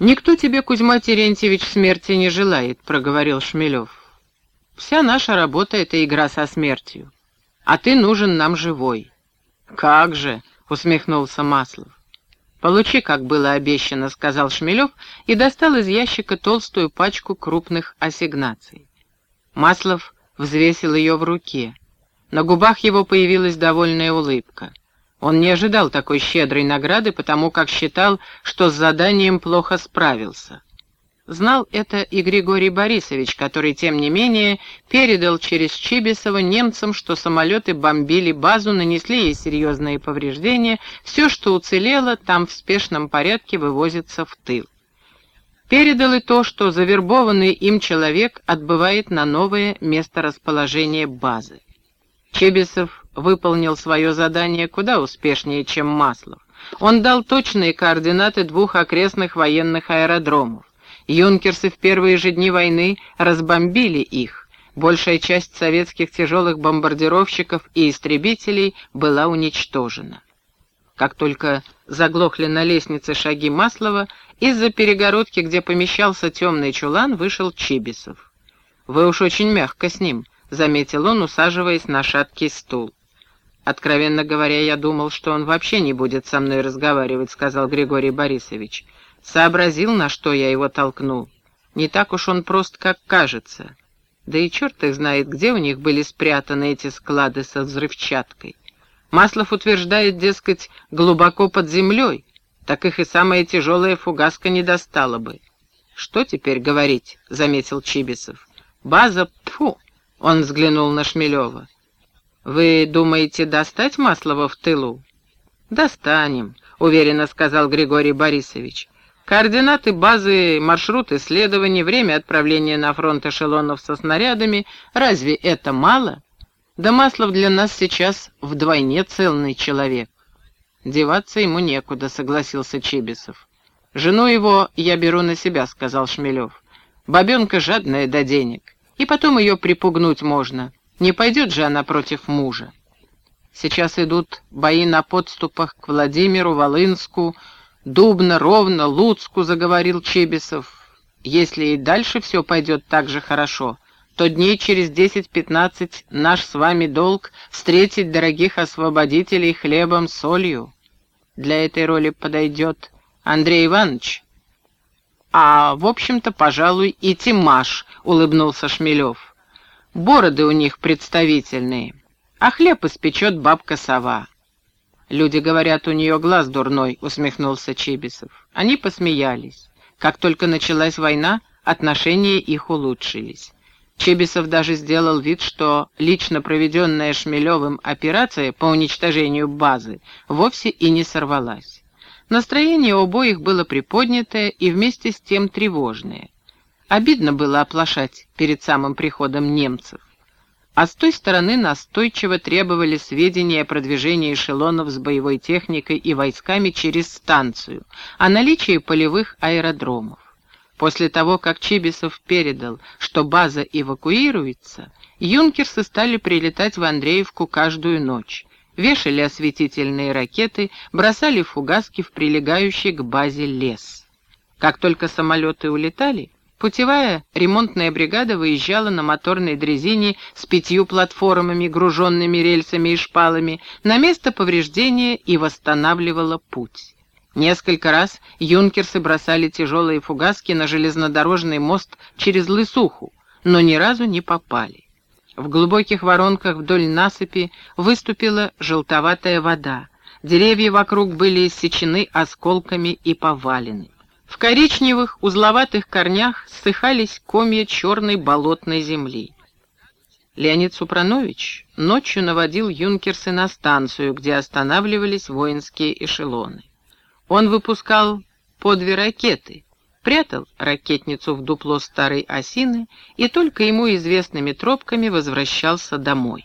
«Никто тебе, Кузьма Терентьевич, смерти не желает», — проговорил Шмелев. «Вся наша работа — это игра со смертью, а ты нужен нам живой». «Как же!» — усмехнулся Маслов. «Получи, как было обещано», — сказал Шмелев и достал из ящика толстую пачку крупных ассигнаций. Маслов взвесил ее в руке. На губах его появилась довольная улыбка. Он не ожидал такой щедрой награды, потому как считал, что с заданием плохо справился. Знал это и Григорий Борисович, который, тем не менее, передал через Чибисова немцам, что самолеты бомбили базу, нанесли ей серьезные повреждения, все, что уцелело, там в спешном порядке вывозится в тыл. Передал и то, что завербованный им человек отбывает на новое месторасположение базы. Чебисов выполнил свое задание куда успешнее, чем Маслов. Он дал точные координаты двух окрестных военных аэродромов. Юнкерсы в первые же дни войны разбомбили их. Большая часть советских тяжелых бомбардировщиков и истребителей была уничтожена. Как только заглохли на лестнице шаги Маслова, из-за перегородки, где помещался темный чулан, вышел Чибисов. «Вы уж очень мягко с ним», — заметил он, усаживаясь на шаткий стул. «Откровенно говоря, я думал, что он вообще не будет со мной разговаривать», — сказал Григорий Борисович. «Сообразил, на что я его толкнул. Не так уж он прост, как кажется. Да и черт их знает, где у них были спрятаны эти склады со взрывчаткой. Маслов утверждает, дескать, глубоко под землей, так их и самая тяжелая фугаска не достала бы». «Что теперь говорить?» — заметил Чибисов. «База, тьфу!» — он взглянул на Шмелева. «Вы думаете достать Маслова в тылу?» «Достанем», — уверенно сказал Григорий Борисович. «Координаты базы, маршрут исследований, время отправления на фронт эшелонов со снарядами. Разве это мало? Да Маслов для нас сейчас вдвойне цельный человек». «Деваться ему некуда», — согласился Чибисов. «Жену его я беру на себя», — сказал Шмелев. «Бабенка жадная до денег, и потом ее припугнуть можно». Не пойдет же она против мужа. Сейчас идут бои на подступах к Владимиру, Волынску, Дубно, Ровно, Луцку, заговорил Чебисов. Если и дальше все пойдет так же хорошо, то дней через десять-пятнадцать наш с вами долг встретить дорогих освободителей хлебом, солью. Для этой роли подойдет Андрей Иванович. А, в общем-то, пожалуй, и Тимаш, улыбнулся Шмелев. Бороды у них представительные, а хлеб испечет бабка-сова. Люди говорят, у нее глаз дурной, усмехнулся Чибисов. Они посмеялись. Как только началась война, отношения их улучшились. Чебисов даже сделал вид, что лично проведенная Шмелевым операция по уничтожению базы вовсе и не сорвалась. Настроение у обоих было приподнятое и вместе с тем тревожное. Обидно было оплошать перед самым приходом немцев. А с той стороны настойчиво требовали сведения о продвижении эшелонов с боевой техникой и войсками через станцию, о наличии полевых аэродромов. После того, как Чибисов передал, что база эвакуируется, юнкерсы стали прилетать в Андреевку каждую ночь, вешали осветительные ракеты, бросали фугаски в прилегающий к базе лес. Как только самолеты улетали, Путевая ремонтная бригада выезжала на моторной дрезине с пятью платформами, груженными рельсами и шпалами, на место повреждения и восстанавливала путь. Несколько раз юнкерсы бросали тяжелые фугаски на железнодорожный мост через Лысуху, но ни разу не попали. В глубоких воронках вдоль насыпи выступила желтоватая вода. Деревья вокруг были иссечены осколками и повалены. В коричневых узловатых корнях ссыхались комья черной болотной земли. Леонид Супранович ночью наводил юнкерсы на станцию, где останавливались воинские эшелоны. Он выпускал по две ракеты, прятал ракетницу в дупло старой осины и только ему известными тропками возвращался домой.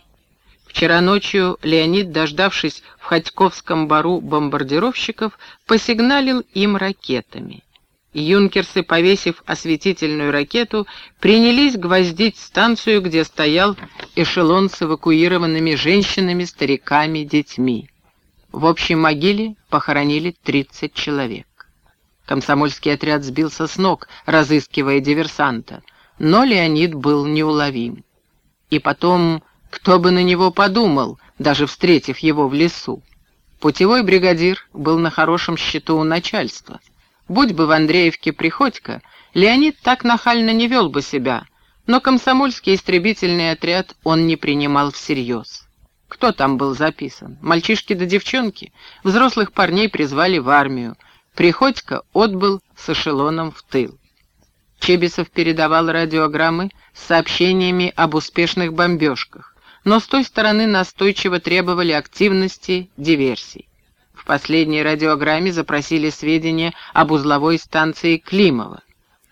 Вчера ночью Леонид, дождавшись в Ходьковском бару бомбардировщиков, посигналил им ракетами. Юнкерсы, повесив осветительную ракету, принялись гвоздить станцию, где стоял эшелон с эвакуированными женщинами, стариками, детьми. В общей могиле похоронили 30 человек. Комсомольский отряд сбился с ног, разыскивая диверсанта, но Леонид был неуловим. И потом, кто бы на него подумал, даже встретив его в лесу? Путевой бригадир был на хорошем счету у начальства. Будь бы в Андреевке Приходько, Леонид так нахально не вел бы себя, но комсомольский истребительный отряд он не принимал всерьез. Кто там был записан? Мальчишки да девчонки? Взрослых парней призвали в армию. Приходько отбыл с эшелоном в тыл. Чебисов передавал радиограммы с сообщениями об успешных бомбежках, но с той стороны настойчиво требовали активности, диверсий. Последней радиограмме запросили сведения об узловой станции Климова.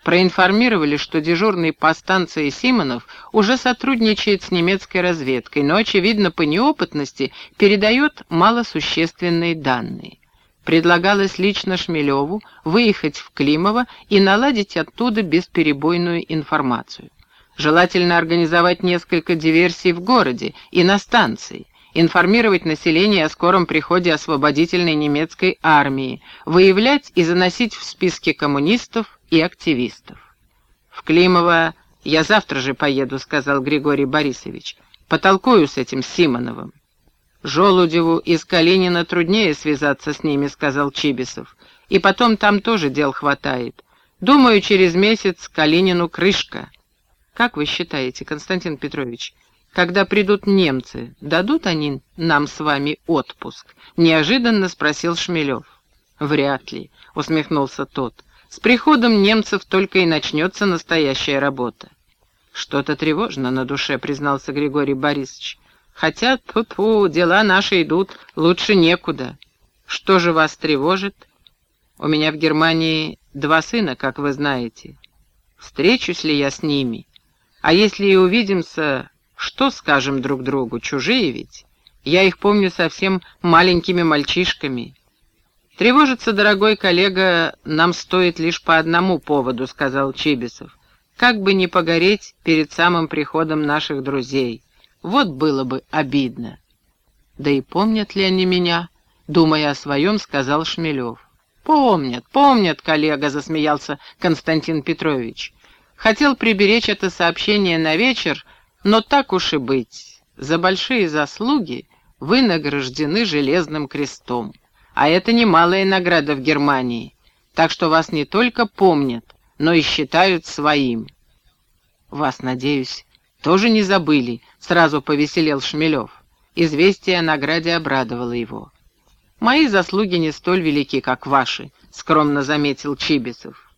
Проинформировали, что дежурный по станции Симонов уже сотрудничает с немецкой разведкой, но, очевидно, по неопытности передает малосущественные данные. Предлагалось лично Шмелеву выехать в Климово и наладить оттуда бесперебойную информацию. Желательно организовать несколько диверсий в городе и на станции, информировать население о скором приходе освободительной немецкой армии, выявлять и заносить в списки коммунистов и активистов. «В Климово я завтра же поеду», — сказал Григорий Борисович. «Потолкую с этим Симоновым». «Желудеву из Калинина труднее связаться с ними», — сказал Чибисов. «И потом там тоже дел хватает. Думаю, через месяц Калинину крышка». «Как вы считаете, Константин Петрович, когда придут немцы, дадут они нам с вами отпуск?» — неожиданно спросил Шмелев. «Вряд ли», — усмехнулся тот. «С приходом немцев только и начнется настоящая работа». «Что-то тревожно на душе», — признался Григорий Борисович. Хотя, тут дела наши идут, лучше некуда. Что же вас тревожит? У меня в Германии два сына, как вы знаете. Встречусь ли я с ними? А если и увидимся, что скажем друг другу? Чужие ведь? Я их помню совсем маленькими мальчишками. Тревожиться, дорогой коллега, нам стоит лишь по одному поводу, сказал Чибисов. Как бы не погореть перед самым приходом наших друзей. Вот было бы обидно. Да и помнят ли они меня? Думая о своем, сказал Шмелев. «Помнят, помнят, коллега», — засмеялся Константин Петрович. «Хотел приберечь это сообщение на вечер, но так уж и быть. За большие заслуги вы награждены железным крестом. А это немалая награда в Германии, так что вас не только помнят, но и считают своим. Вас, надеюсь, тоже не забыли, сразу повеселел Шмелев. Известие о награде обрадовало его. «Мои заслуги не столь велики, как ваши», — скромно заметил Чибисов.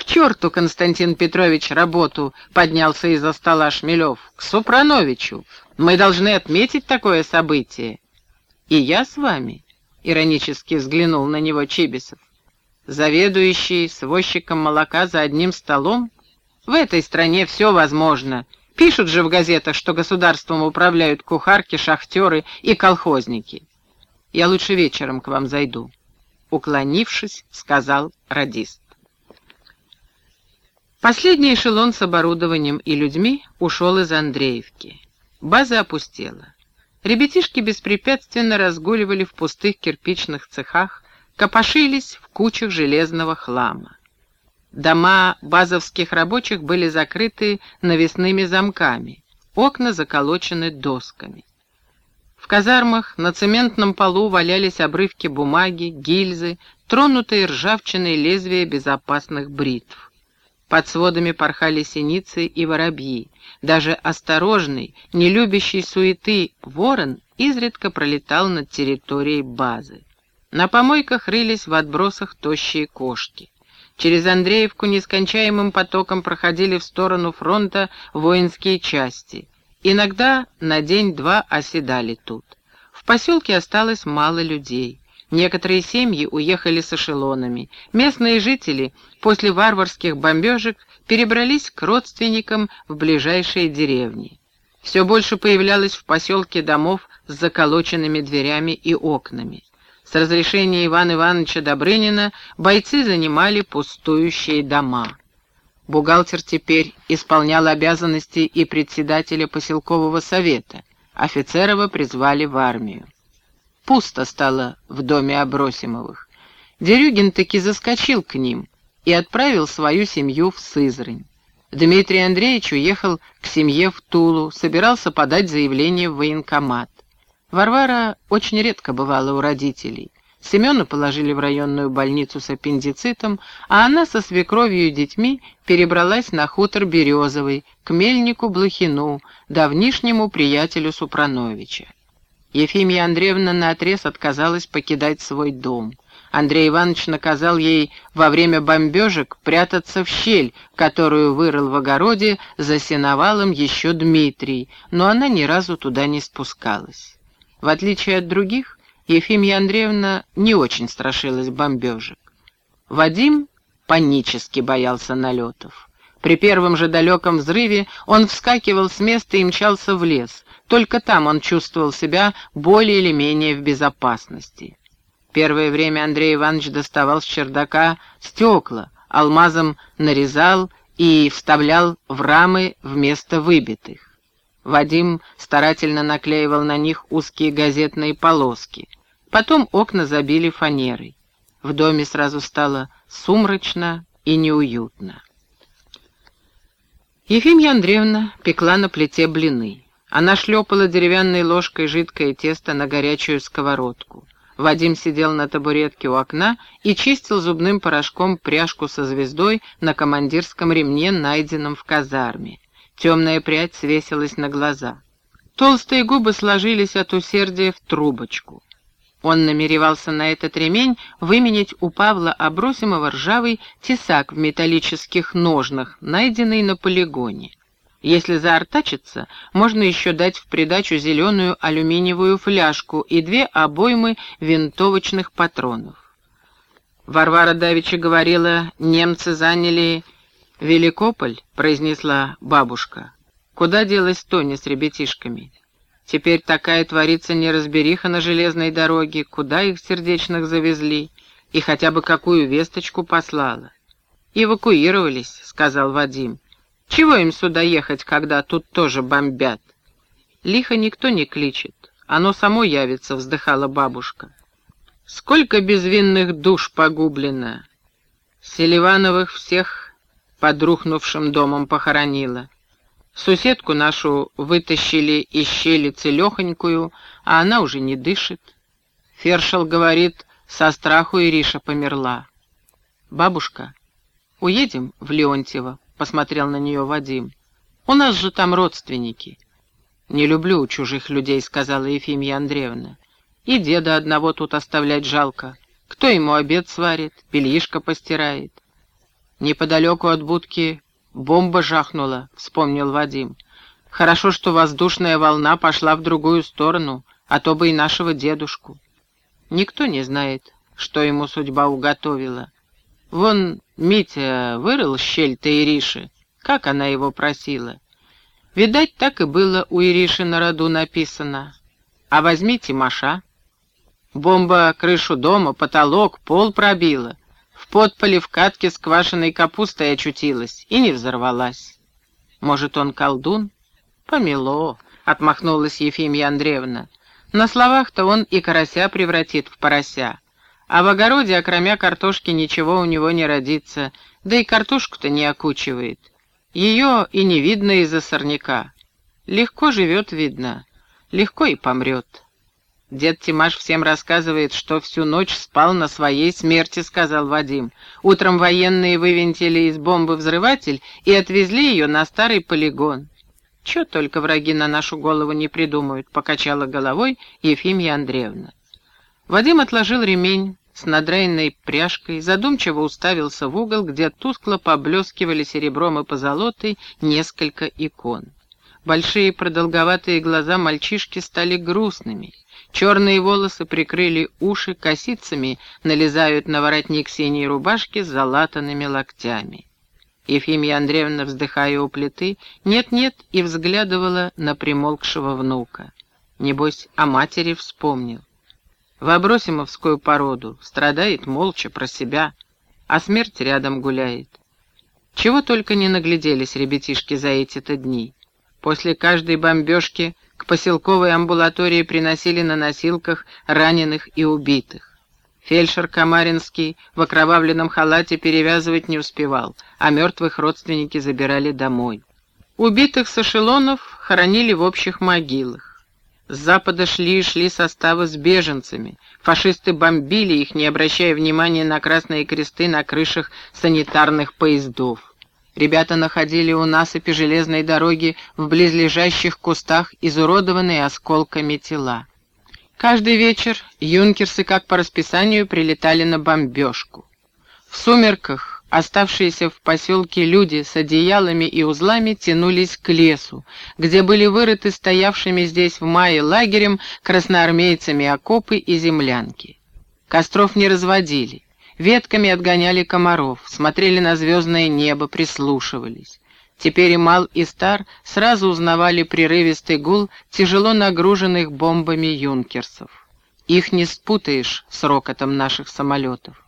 «К черту, Константин Петрович, работу!» — поднялся из-за стола Шмелев. «К Супрановичу! Мы должны отметить такое событие!» «И я с вами?» — иронически взглянул на него Чибисов. «Заведующий с возчиком молока за одним столом? В этой стране все возможно!» Пишут же в газетах, что государством управляют кухарки, шахтеры и колхозники. Я лучше вечером к вам зайду. Уклонившись, сказал радист. Последний эшелон с оборудованием и людьми ушел из Андреевки. База опустела. Ребятишки беспрепятственно разгуливали в пустых кирпичных цехах, копошились в кучах железного хлама. Дома базовских рабочих были закрыты навесными замками, окна заколочены досками. В казармах на цементном полу валялись обрывки бумаги, гильзы, тронутые ржавчиной лезвия безопасных бритв. Под сводами порхали синицы и воробьи. Даже осторожный, не любящий суеты ворон изредка пролетал над территорией базы. На помойках рылись в отбросах тощие кошки. Через Андреевку нескончаемым потоком проходили в сторону фронта воинские части. Иногда на день-два оседали тут. В поселке осталось мало людей. Некоторые семьи уехали с эшелонами. Местные жители после варварских бомбежек перебрались к родственникам в ближайшие деревни. Все больше появлялось в поселке домов с заколоченными дверями и окнами. С разрешения Ивана Ивановича Добрынина бойцы занимали пустующие дома. Бухгалтер теперь исполнял обязанности и председателя поселкового совета. Офицерова призвали в армию. Пусто стало в доме Абросимовых. Дерюгин таки заскочил к ним, и отправил свою семью в Сызрань. Дмитрий Андреевич уехал к семье в Тулу, собирался подать заявление в военкомат. Варвара очень редко бывала у родителей. Семена положили в районную больницу с аппендицитом, а она со свекровью и детьми перебралась на хутор Березовый, к мельнику Блохину, давнишнему приятелю Супрановича. Ефимия Андреевна наотрез отказалась покидать свой дом. Андрей Иванович наказал ей во время бомбежек прятаться в щель, которую вырыл в огороде за сеновалом еще Дмитрий, но она ни разу туда не спускалась. В отличие от других, Ефимия Андреевна не очень страшилась бомбежек. Вадим панически боялся налетов. При первом же далеком взрыве он вскакивал с места и мчался в лес. Только там он чувствовал себя более или менее в безопасности. Первое время Андрей Иванович доставал с чердака стекла, алмазом нарезал и вставлял в рамы вместо выбитых. Вадим старательно наклеивал на них узкие газетные полоски. Потом окна забили фанерой. В доме сразу стало сумрачно и неуютно. Ефимья Андреевна пекла на плите блины. Она шлепала деревянной ложкой жидкое тесто на горячую сковородку. Вадим сидел на табуретке у окна и чистил зубным порошком пряжку со звездой на командирском ремне, найденном в казарме. Темная прядь свесилась на глаза. Толстые губы сложились от усердия в трубочку. Он намеревался на этот ремень выменять у Павла Абросимова ржавый тесак в металлических ножнах, найденный на полигоне. Если заортачиться, можно еще дать в придачу зеленую алюминиевую фляжку и две обоймы винтовочных патронов. Варвара Давича говорила, немцы заняли Великополь, произнесла бабушка. Куда делась Тоня с ребятишками? Теперь такая творится неразбериха на железной дороге, куда их сердечных завезли, и хотя бы какую весточку послала. «Эвакуировались», — сказал Вадим. «Чего им сюда ехать, когда тут тоже бомбят?» «Лихо никто не кличет, оно само явится», — вздыхала бабушка. «Сколько безвинных душ погублено! Селивановых всех под рухнувшим домом похоронила. Суседку нашу вытащили из щели целехонькую, а она уже не дышит. Фершел говорит, со страху Ириша померла. «Бабушка, уедем в Леонтьево?» — посмотрел на нее Вадим. «У нас же там родственники». «Не люблю чужих людей», — сказала Ефимия Андреевна. «И деда одного тут оставлять жалко. Кто ему обед сварит, бельишко постирает?» Неподалеку от будки «Бомба жахнула», — вспомнил Вадим. «Хорошо, что воздушная волна пошла в другую сторону, а то бы и нашего дедушку. Никто не знает, что ему судьба уготовила. Вон Митя вырыл щель-то Ириши, как она его просила. Видать, так и было у Ириши на роду написано. А возьмите Маша. Бомба крышу дома, потолок, пол пробила подполе в катке с квашеной капустой очутилась и не взорвалась. Может, он колдун? Помело, отмахнулась Ефимия Андреевна. На словах-то он и карася превратит в порося. А в огороде, окромя картошки, ничего у него не родится, да и картошку-то не окучивает. Ее и не видно из-за сорняка. Легко живет, видно, легко и помрет. «Дед Тимаш всем рассказывает, что всю ночь спал на своей смерти», — сказал Вадим. «Утром военные вывинтили из бомбы взрыватель и отвезли ее на старый полигон». «Че только враги на нашу голову не придумают», — покачала головой Ефимия Андреевна. Вадим отложил ремень с надраенной пряжкой, задумчиво уставился в угол, где тускло поблескивали серебром и позолотой несколько икон. Большие продолговатые глаза мальчишки стали грустными — Черные волосы прикрыли уши, косицами налезают на воротник синей рубашки с залатанными локтями. Ефимия Андреевна, вздыхая у плиты, нет-нет и взглядывала на примолкшего внука. Небось, о матери вспомнил. В Абросимовскую породу страдает молча про себя, а смерть рядом гуляет. Чего только не нагляделись ребятишки за эти-то дни. После каждой бомбежки к поселковой амбулатории приносили на носилках раненых и убитых. Фельдшер Камаринский в окровавленном халате перевязывать не успевал, а мертвых родственники забирали домой. Убитых с эшелонов хоронили в общих могилах. С запада шли и шли составы с беженцами. Фашисты бомбили их, не обращая внимания на красные кресты на крышах санитарных поездов. Ребята находили у насыпи железной дороги в близлежащих кустах изуродованные осколками тела. Каждый вечер юнкерсы, как по расписанию, прилетали на бомбежку. В сумерках оставшиеся в поселке люди с одеялами и узлами тянулись к лесу, где были вырыты стоявшими здесь в мае лагерем красноармейцами окопы и землянки. Костров не разводили, ветками отгоняли комаров, смотрели на звездное небо, прислушивались. Теперь и мал, и стар сразу узнавали прерывистый гул тяжело нагруженных бомбами юнкерсов. Их не спутаешь с рокотом наших самолетов.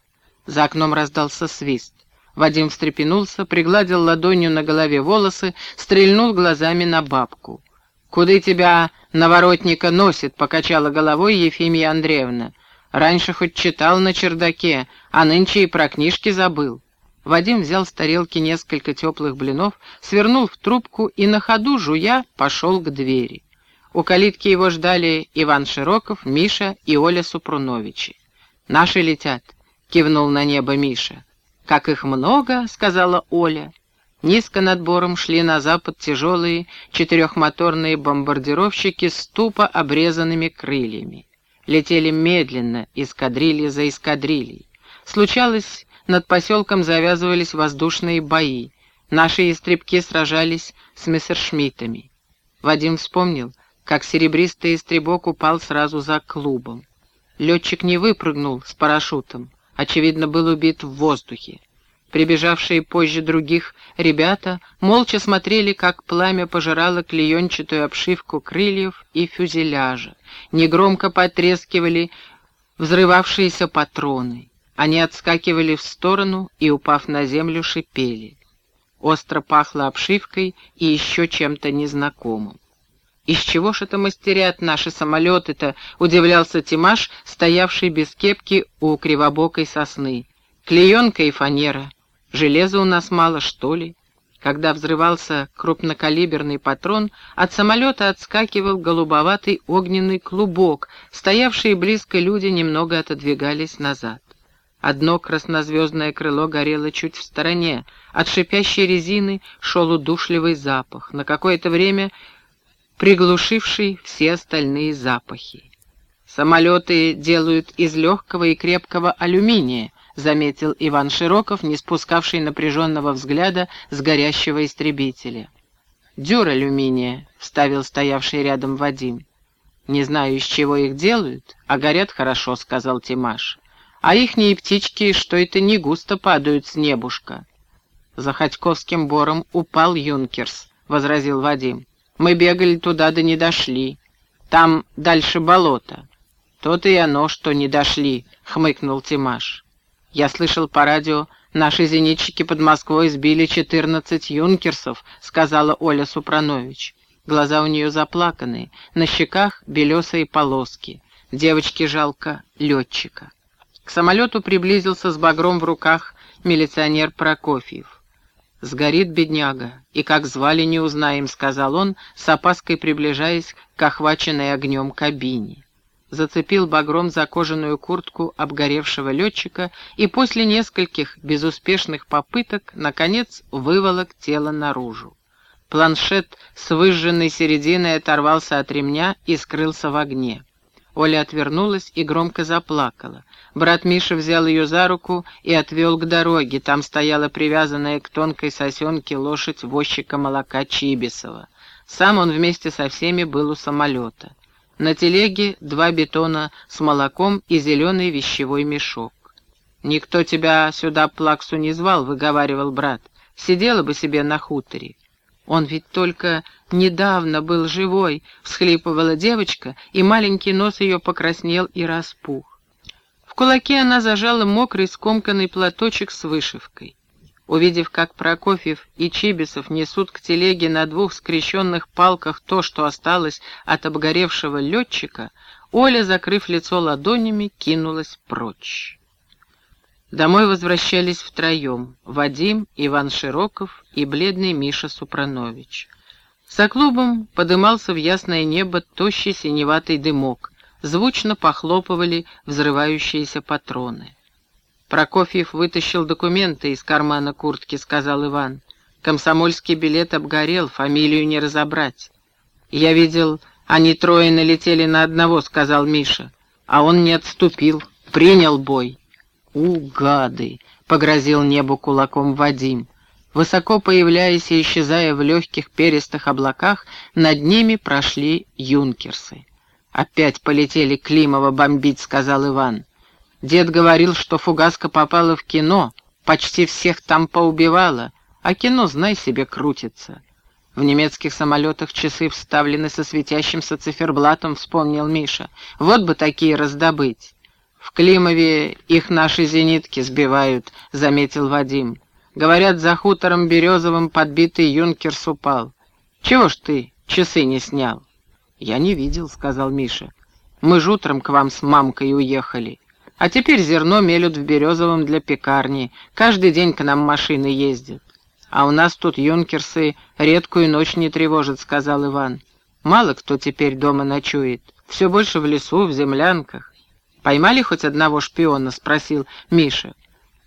За окном раздался свист. Вадим встрепенулся, пригладил ладонью на голове волосы, стрельнул глазами на бабку. «Куда тебя, наворотника, носит?» — покачала головой Ефимия Андреевна. «Раньше хоть читал на чердаке, а нынче и про книжки забыл». Вадим взял с тарелки несколько теплых блинов, свернул в трубку и на ходу, жуя, пошел к двери. У калитки его ждали Иван Широков, Миша и Оля Супруновичи. «Наши летят», — кивнул на небо Миша. «Как их много», — сказала Оля. Низко над бором шли на запад тяжелые четырехмоторные бомбардировщики с тупо обрезанными крыльями. Летели медленно, эскадрилья за эскадрильей. Случалось, над поселком завязывались воздушные бои. Наши истребки сражались с мессершмиттами. Вадим вспомнил, как серебристый истребок упал сразу за клубом. Летчик не выпрыгнул с парашютом, очевидно, был убит в воздухе. Прибежавшие позже других ребята молча смотрели, как пламя пожирало клеенчатую обшивку крыльев и фюзеляжа. Негромко потрескивали взрывавшиеся патроны. Они отскакивали в сторону и, упав на землю, шипели. Остро пахло обшивкой и еще чем-то незнакомым. «Из чего ж это мастерят наши самолеты-то?» — удивлялся Тимаш, стоявший без кепки у кривобокой сосны. «Клеенка и фанера. Железа у нас мало, что ли?» Когда взрывался крупнокалиберный патрон, от самолета отскакивал голубоватый огненный клубок, стоявшие близко люди немного отодвигались назад. Одно краснозвездное крыло горело чуть в стороне. От шипящей резины шел удушливый запах, на какое-то время приглушивший все остальные запахи. «Самолеты делают из легкого и крепкого алюминия», — заметил Иван Широков, не спускавший напряженного взгляда с горящего истребителя. «Дюр алюминия», — вставил стоявший рядом Вадим. «Не знаю, из чего их делают, а горят хорошо», — сказал Тимаш а ихние птички, что это не густо падают с небушка. За Ходьковским бором упал Юнкерс, — возразил Вадим. Мы бегали туда, да не дошли. Там дальше болото. То-то и оно, что не дошли, — хмыкнул Тимаш. Я слышал по радио, наши зенитчики под Москвой сбили четырнадцать юнкерсов, — сказала Оля Супранович. Глаза у нее заплаканные, на щеках белесые полоски. Девочке жалко летчика. К самолету приблизился с багром в руках милиционер Прокофьев. «Сгорит бедняга, и как звали не узнаем», — сказал он, с опаской приближаясь к охваченной огнем кабине. Зацепил багром за кожаную куртку обгоревшего летчика и после нескольких безуспешных попыток, наконец, выволок тело наружу. Планшет с выжженной серединой оторвался от ремня и скрылся в огне. Оля отвернулась и громко заплакала. Брат Миша взял ее за руку и отвел к дороге. Там стояла привязанная к тонкой сосенке лошадь возчика молока Чибисова. Сам он вместе со всеми был у самолета. На телеге два бетона с молоком и зеленый вещевой мешок. «Никто тебя сюда плаксу не звал», — выговаривал брат. «Сидела бы себе на хуторе. «Он ведь только недавно был живой», — всхлипывала девочка, и маленький нос ее покраснел и распух. В кулаке она зажала мокрый скомканный платочек с вышивкой. Увидев, как Прокофьев и Чибисов несут к телеге на двух скрещенных палках то, что осталось от обгоревшего летчика, Оля, закрыв лицо ладонями, кинулась прочь. Домой возвращались втроем — Вадим, Иван Широков и бледный Миша Супранович. За клубом подымался в ясное небо тощий синеватый дымок, звучно похлопывали взрывающиеся патроны. Прокофьев вытащил документы из кармана куртки, сказал Иван. Комсомольский билет обгорел, фамилию не разобрать. Я видел, они трое налетели на одного, сказал Миша. А он не отступил, принял бой. «У, гады!» — погрозил небу кулаком Вадим. Высоко появляясь и исчезая в легких перистых облаках, над ними прошли юнкерсы. «Опять полетели Климова бомбить», — сказал Иван. «Дед говорил, что фугаска попала в кино, почти всех там поубивала, а кино, знай себе, крутится». В немецких самолетах часы вставлены со светящимся циферблатом, вспомнил Миша. Вот бы такие раздобыть. «В Климове их наши зенитки сбивают», — заметил Вадим. «Говорят, за хутором Березовым подбитый юнкерс упал. Чего ж ты часы не снял?» «Я не видел», — сказал Миша. «Мы ж утром к вам с мамкой уехали. А теперь зерно мелют в Березовом для пекарни. Каждый день к нам машины ездят. А у нас тут юнкерсы редкую ночь не тревожат», — сказал Иван. «Мало кто теперь дома ночует. Все больше в лесу, в землянках. «Поймали хоть одного шпиона?» — спросил Миша.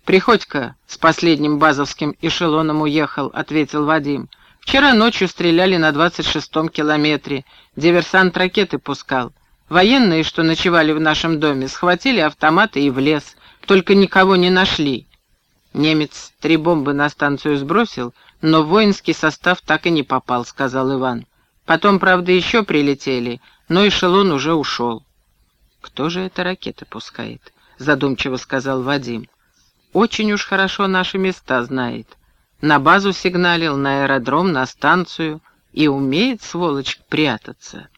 «Приходько с последним базовским эшелоном уехал», — ответил Вадим. «Вчера ночью стреляли на двадцать шестом километре. Диверсант ракеты пускал. Военные, что ночевали в нашем доме, схватили автоматы и в лес. Только никого не нашли». Немец три бомбы на станцию сбросил, но воинский состав так и не попал, — сказал Иван. Потом, правда, еще прилетели, но эшелон уже ушел. «Кто же это ракеты пускает?» — задумчиво сказал Вадим. «Очень уж хорошо наши места знает. На базу сигналил, на аэродром, на станцию. И умеет, сволочь, прятаться».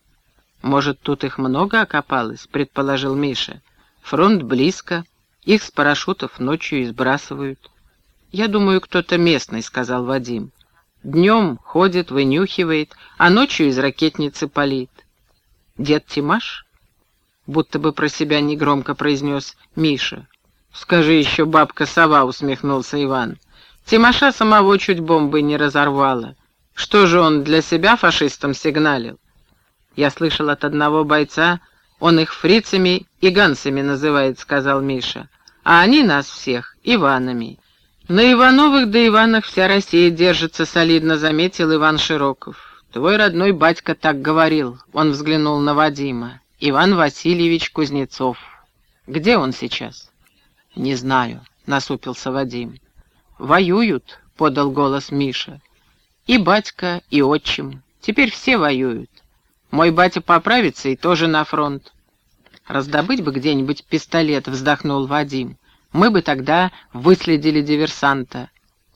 «Может, тут их много окопалось?» — предположил Миша. «Фронт близко, их с парашютов ночью избрасывают». «Я думаю, кто-то местный», — сказал Вадим. «Днем ходит, вынюхивает, а ночью из ракетницы палит». «Дед Тимаш?» Будто бы про себя негромко произнес Миша. «Скажи еще, бабка-сова», — усмехнулся Иван. «Тимоша самого чуть бомбы не разорвала. Что же он для себя фашистам сигналил?» «Я слышал от одного бойца, он их фрицами и гансами называет», — сказал Миша. «А они нас всех Иванами». «На Ивановых да Иванах вся Россия держится солидно», — заметил Иван Широков. «Твой родной батька так говорил», — он взглянул на Вадима. Иван Васильевич Кузнецов. Где он сейчас? Не знаю, насупился Вадим. Воюют, подал голос Миша. И батька, и отчим. Теперь все воюют. Мой батя поправится и тоже на фронт. Раздобыть бы где-нибудь пистолет, вздохнул Вадим. Мы бы тогда выследили диверсанта.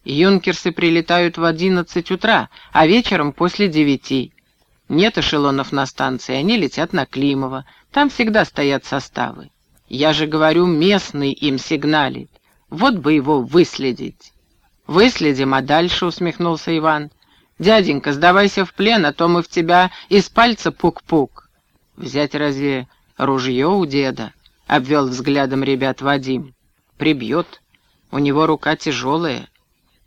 Юнкерсы прилетают в одиннадцать утра, а вечером после девяти. Нет эшелонов на станции, они летят на Климово. Там всегда стоят составы. Я же говорю, местный им сигналит. Вот бы его выследить. Выследим, а дальше, усмехнулся Иван. Дяденька, сдавайся в плен, а то мы в тебя из пальца пук-пук. Взять разве ружье у деда? Обвел взглядом ребят Вадим. Прибьет. У него рука тяжелая.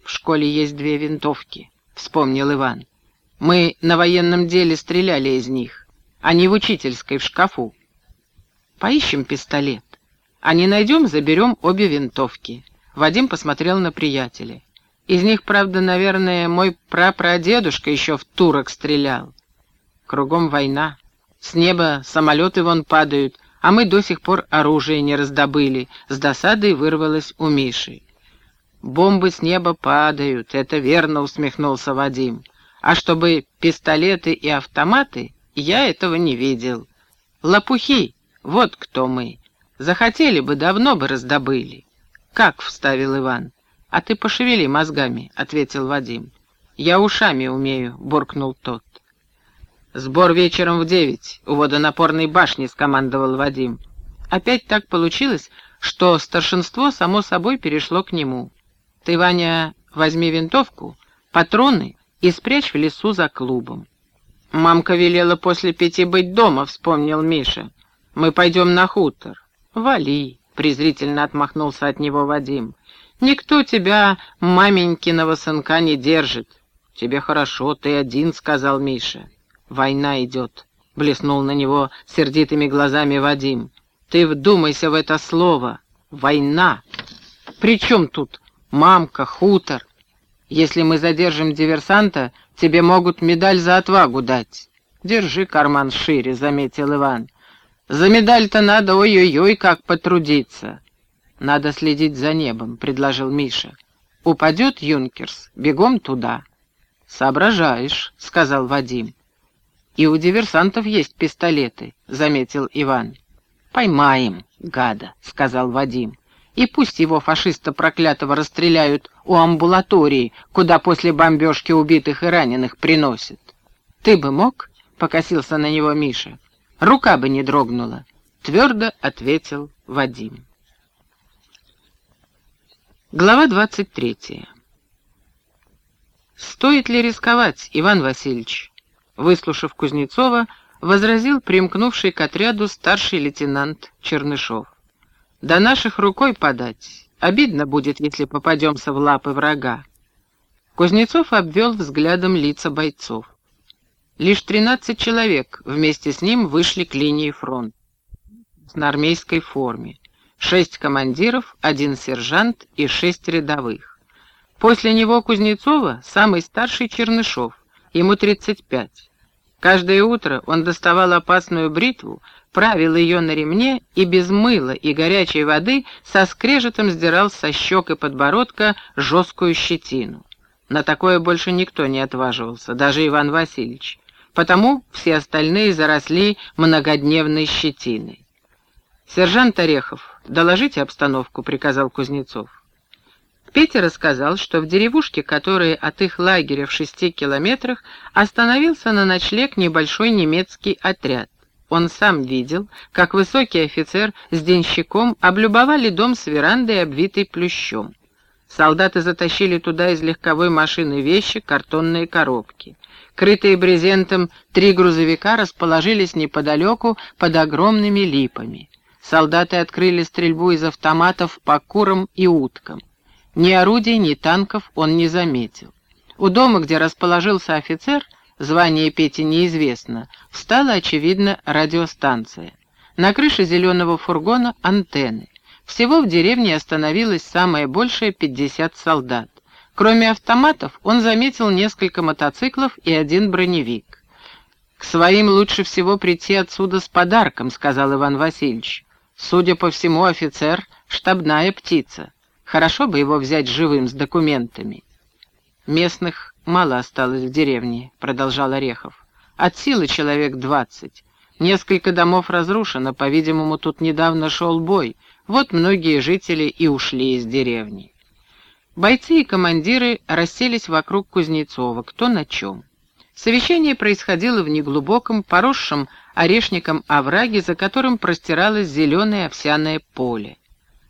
В школе есть две винтовки, вспомнил Иван. Мы на военном деле стреляли из них, а не в учительской, в шкафу. Поищем пистолет. А не найдем, заберем обе винтовки. Вадим посмотрел на приятеля. Из них, правда, наверное, мой прапрадедушка еще в турок стрелял. Кругом война. С неба самолеты вон падают, а мы до сих пор оружие не раздобыли. С досадой вырвалось у Миши. «Бомбы с неба падают, это верно», — усмехнулся Вадим. А чтобы пистолеты и автоматы, я этого не видел. Лопухи, вот кто мы. Захотели бы, давно бы раздобыли. Как, вставил Иван. А ты пошевели мозгами, ответил Вадим. Я ушами умею, буркнул тот. Сбор вечером в девять, у водонапорной башни, скомандовал Вадим. Опять так получилось, что старшинство само собой перешло к нему. Ты, Ваня, возьми винтовку, патроны и спрячь в лесу за клубом. «Мамка велела после пяти быть дома», — вспомнил Миша. Мы пойдем на хутор. Вали, презрительно отмахнулся от него Вадим. Никто тебя, маменькиного сынка, не держит. Тебе хорошо, ты один, сказал Миша. Война идет, блеснул на него сердитыми глазами Вадим. Ты вдумайся в это слово. Война. При чем тут мамка, хутор? Если мы задержим диверсанта, тебе могут медаль за отвагу дать. Держи карман шире, заметил Иван. За медаль-то надо ой-ой-ой как потрудиться. Надо следить за небом, предложил Миша. Упадет Юнкерс, бегом туда. Соображаешь, сказал Вадим. И у диверсантов есть пистолеты, заметил Иван. Поймаем, гада, сказал Вадим. И пусть его фашиста проклятого расстреляют у амбулатории, куда после бомбежки убитых и раненых приносят. Ты бы мог? — покосился на него Миша. Рука бы не дрогнула, твердо ответил Вадим. Глава двадцать третья. «Стоит ли рисковать, Иван Васильевич?» Выслушав Кузнецова, возразил примкнувший к отряду старший лейтенант Чернышов. «До наших рукой подать. Обидно будет, если попадемся в лапы врага». Кузнецов обвел взглядом лица бойцов. Лишь 13 человек вместе с ним вышли к линии фронта на армейской форме. Шесть командиров, один сержант и шесть рядовых. После него Кузнецова самый старший Чернышов, ему 35. Каждое утро он доставал опасную бритву, правил ее на ремне и без мыла и горячей воды со скрежетом сдирал со щек и подбородка жесткую щетину. На такое больше никто не отваживался, даже Иван Васильевич потому все остальные заросли многодневной щетиной. «Сержант Орехов, доложите обстановку», — приказал Кузнецов. Петя рассказал, что в деревушке, которая от их лагеря в шести километрах, остановился на ночлег небольшой немецкий отряд. Он сам видел, как высокий офицер с денщиком облюбовали дом с верандой, обвитой плющом. Солдаты затащили туда из легковой машины вещи, картонные коробки. Крытые брезентом три грузовика расположились неподалеку под огромными липами. Солдаты открыли стрельбу из автоматов по курам и уткам. Ни орудий, ни танков он не заметил. У дома, где расположился офицер, звание Пети неизвестно, встала, очевидно, радиостанция. На крыше зеленого фургона антенны. Всего в деревне остановилось самое большее 50 солдат. Кроме автоматов, он заметил несколько мотоциклов и один броневик. «К своим лучше всего прийти отсюда с подарком», — сказал Иван Васильевич. «Судя по всему, офицер — штабная птица. Хорошо бы его взять живым с документами». «Местных мало осталось в деревне», — продолжал Орехов. «От силы человек двадцать. Несколько домов разрушено, по-видимому, тут недавно шел бой. Вот многие жители и ушли из деревни». Бойцы и командиры расселись вокруг Кузнецова, кто на чем. Совещание происходило в неглубоком, поросшем орешником овраге, за которым простиралось зеленое овсяное поле.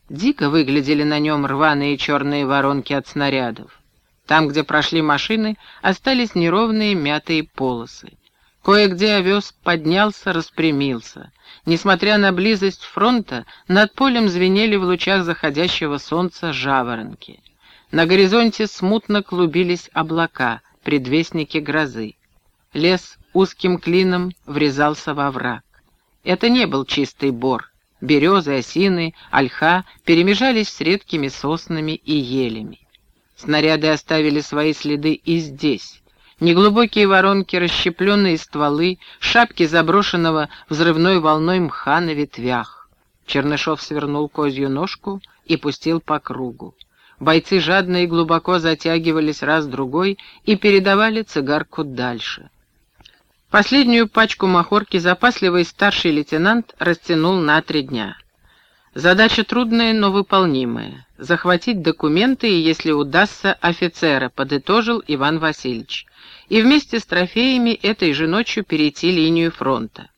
Дико выглядели на нем рваные черные воронки от снарядов. Там, где прошли машины, остались неровные мятые полосы. Кое-где овес поднялся, распрямился. Несмотря на близость фронта, над полем звенели в лучах заходящего солнца жаворонки. На горизонте смутно клубились облака, предвестники грозы. Лес узким клином врезался во враг. Это не был чистый бор. Березы, осины, ольха перемежались с редкими соснами и елями. Снаряды оставили свои следы и здесь. Неглубокие воронки, расщепленные стволы, шапки заброшенного взрывной волной мха на ветвях. Чернышов свернул козью ножку и пустил по кругу. Бойцы жадно и глубоко затягивались раз-другой и передавали цигарку дальше. Последнюю пачку махорки запасливый старший лейтенант растянул на три дня. Задача трудная, но выполнимая. Захватить документы и, если удастся, офицера, подытожил Иван Васильевич. И вместе с трофеями этой же ночью перейти линию фронта.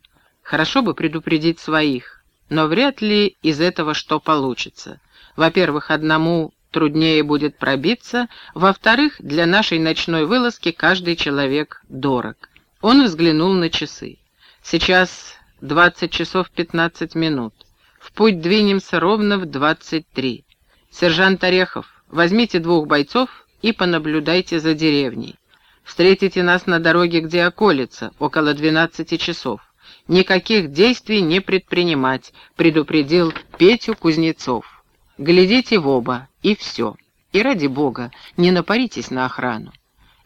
Хорошо бы предупредить своих, но вряд ли из этого что получится. Во-первых, одному труднее будет пробиться, во-вторых, для нашей ночной вылазки каждый человек дорог. Он взглянул на часы. Сейчас 20 часов 15 минут. В путь двинемся ровно в 23. Сержант Орехов, возьмите двух бойцов и понаблюдайте за деревней. Встретите нас на дороге, где околица, около 12 часов. Никаких действий не предпринимать, предупредил Петю Кузнецов. Глядите в оба, и все. И ради бога, не напаритесь на охрану.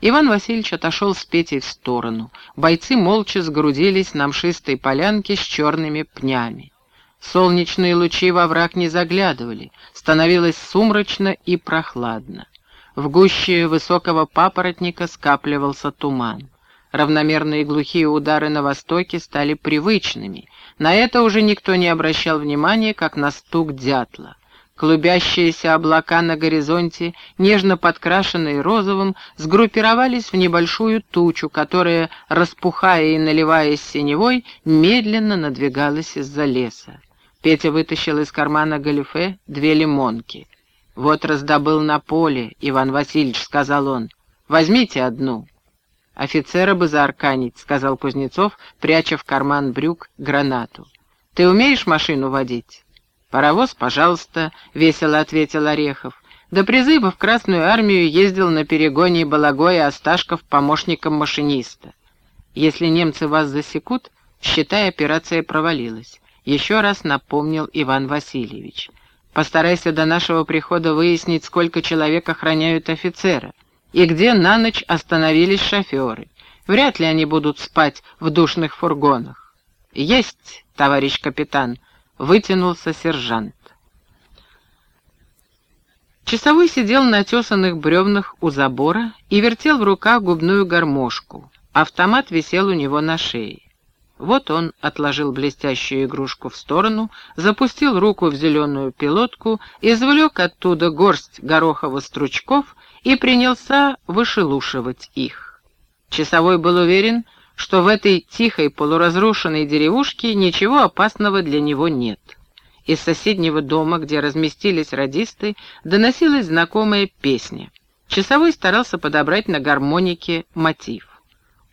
Иван Васильевич отошел с Петей в сторону. Бойцы молча сгрудились на мшистой полянке с черными пнями. Солнечные лучи во враг не заглядывали, становилось сумрачно и прохладно. В гуще высокого папоротника скапливался туман. Равномерные глухие удары на востоке стали привычными. На это уже никто не обращал внимания, как на стук дятла. Клубящиеся облака на горизонте, нежно подкрашенные розовым, сгруппировались в небольшую тучу, которая, распухая и наливаясь синевой, медленно надвигалась из-за леса. Петя вытащил из кармана галифе две лимонки. «Вот раздобыл на поле, Иван Васильевич», — сказал он. «Возьмите одну». «Офицера бы заарканить», — сказал Кузнецов, пряча в карман брюк гранату. «Ты умеешь машину водить?» «Паровоз, пожалуйста», — весело ответил Орехов. До призыва в Красную армию ездил на перегоне Балагой и Осташков помощником машиниста. «Если немцы вас засекут, считай, операция провалилась», — еще раз напомнил Иван Васильевич. «Постарайся до нашего прихода выяснить, сколько человек охраняют офицера, и где на ночь остановились шоферы. Вряд ли они будут спать в душных фургонах». «Есть, товарищ капитан», вытянулся сержант. Часовой сидел на тесанных бревнах у забора и вертел в руках губную гармошку. Автомат висел у него на шее. Вот он отложил блестящую игрушку в сторону, запустил руку в зеленую пилотку, извлек оттуда горсть гороховых стручков и принялся вышелушивать их. Часовой был уверен, что в этой тихой полуразрушенной деревушке ничего опасного для него нет. Из соседнего дома, где разместились радисты, доносилась знакомая песня. Часовой старался подобрать на гармонике мотив.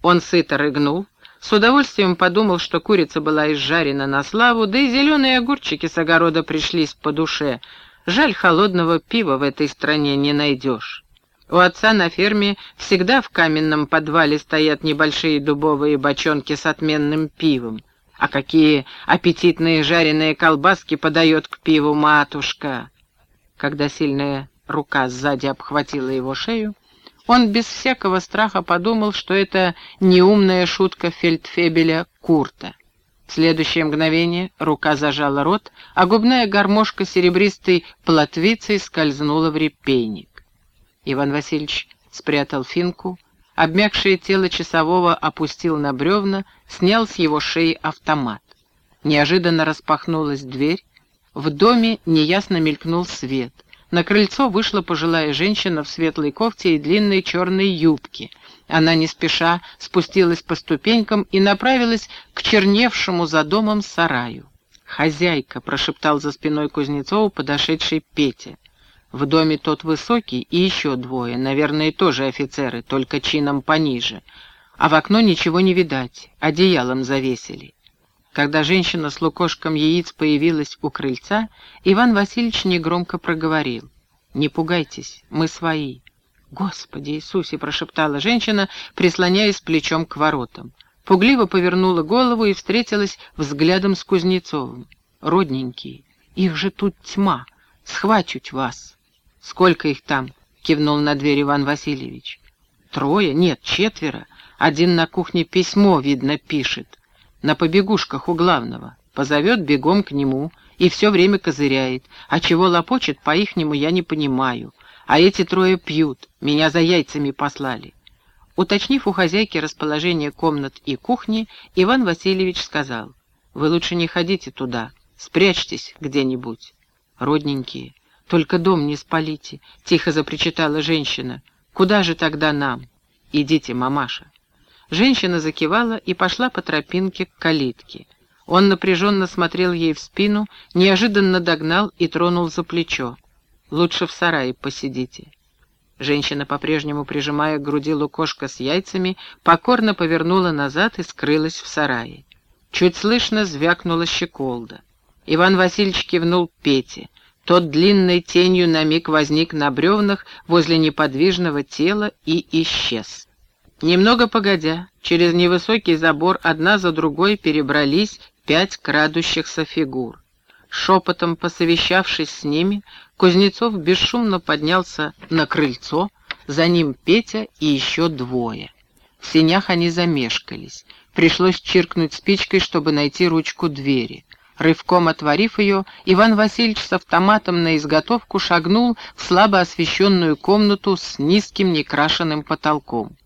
Он сыто рыгнул, с удовольствием подумал, что курица была изжарена на славу, да и зеленые огурчики с огорода пришлись по душе. Жаль, холодного пива в этой стране не найдешь. У отца на ферме всегда в каменном подвале стоят небольшие дубовые бочонки с отменным пивом. А какие аппетитные жареные колбаски подает к пиву матушка! Когда сильная рука сзади обхватила его шею, он без всякого страха подумал, что это неумная шутка фельдфебеля Курта. В следующее мгновение рука зажала рот, а губная гармошка серебристой плотвицей скользнула в репейник. Иван Васильевич спрятал финку, обмякшее тело часового опустил на бревна, снял с его шеи автомат. Неожиданно распахнулась дверь, в доме неясно мелькнул свет. На крыльцо вышла пожилая женщина в светлой кофте и длинной черной юбке. Она не спеша спустилась по ступенькам и направилась к черневшему за домом сараю. «Хозяйка», — прошептал за спиной Кузнецова подошедший Петя. В доме тот высокий и еще двое, наверное, тоже офицеры, только чином пониже. А в окно ничего не видать, одеялом завесили. Когда женщина с лукошком яиц появилась у крыльца, Иван Васильевич негромко проговорил. «Не пугайтесь, мы свои». «Господи Иисусе!» — прошептала женщина, прислоняясь плечом к воротам. Пугливо повернула голову и встретилась взглядом с Кузнецовым. «Родненькие, их же тут тьма, схвачуть вас!» «Сколько их там?» — кивнул на дверь Иван Васильевич. «Трое? Нет, четверо. Один на кухне письмо, видно, пишет. На побегушках у главного. Позовет бегом к нему и все время козыряет. А чего лопочет, по-ихнему я не понимаю. А эти трое пьют. Меня за яйцами послали». Уточнив у хозяйки расположение комнат и кухни, Иван Васильевич сказал, «Вы лучше не ходите туда, спрячьтесь где-нибудь. Родненькие, «Только дом не спалите», — тихо запричитала женщина. «Куда же тогда нам?» «Идите, мамаша». Женщина закивала и пошла по тропинке к калитке. Он напряженно смотрел ей в спину, неожиданно догнал и тронул за плечо. «Лучше в сарае посидите». Женщина, по-прежнему прижимая к груди лукошко с яйцами, покорно повернула назад и скрылась в сарае. Чуть слышно звякнула щеколда. Иван Васильевич кивнул Пете. Тот длинной тенью на миг возник на бревнах возле неподвижного тела и исчез. Немного погодя, через невысокий забор одна за другой перебрались пять крадущихся фигур. Шепотом посовещавшись с ними, Кузнецов бесшумно поднялся на крыльцо, за ним Петя и еще двое. В сенях они замешкались. Пришлось чиркнуть спичкой, чтобы найти ручку двери. Рывком отворив ее, Иван Васильевич с автоматом на изготовку шагнул в слабо освещенную комнату с низким некрашенным потолком.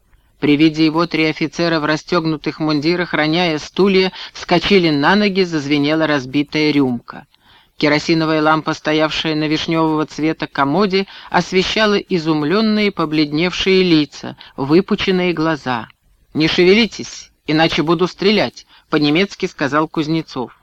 При виде его три офицера в расстегнутых мундирах, роняя стулья, вскочили на ноги, зазвенела разбитая рюмка. Керосиновая лампа, стоявшая на вишневого цвета комоде, освещала изумленные побледневшие лица, выпученные глаза. «Не шевелитесь, иначе буду стрелять», — по-немецки сказал Кузнецов.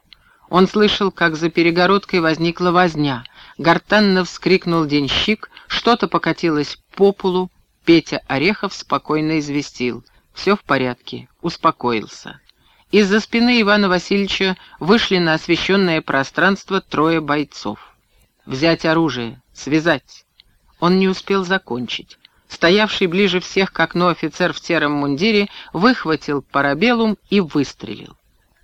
Он слышал, как за перегородкой возникла возня. Гортанно вскрикнул денщик, что-то покатилось по полу. Петя Орехов спокойно известил. «Все в порядке, успокоился». Из-за спины Ивана Васильевича вышли на освещенное пространство трое бойцов. «Взять оружие, связать». Он не успел закончить. Стоявший ближе всех к окну офицер в сером мундире выхватил парабеллум и выстрелил.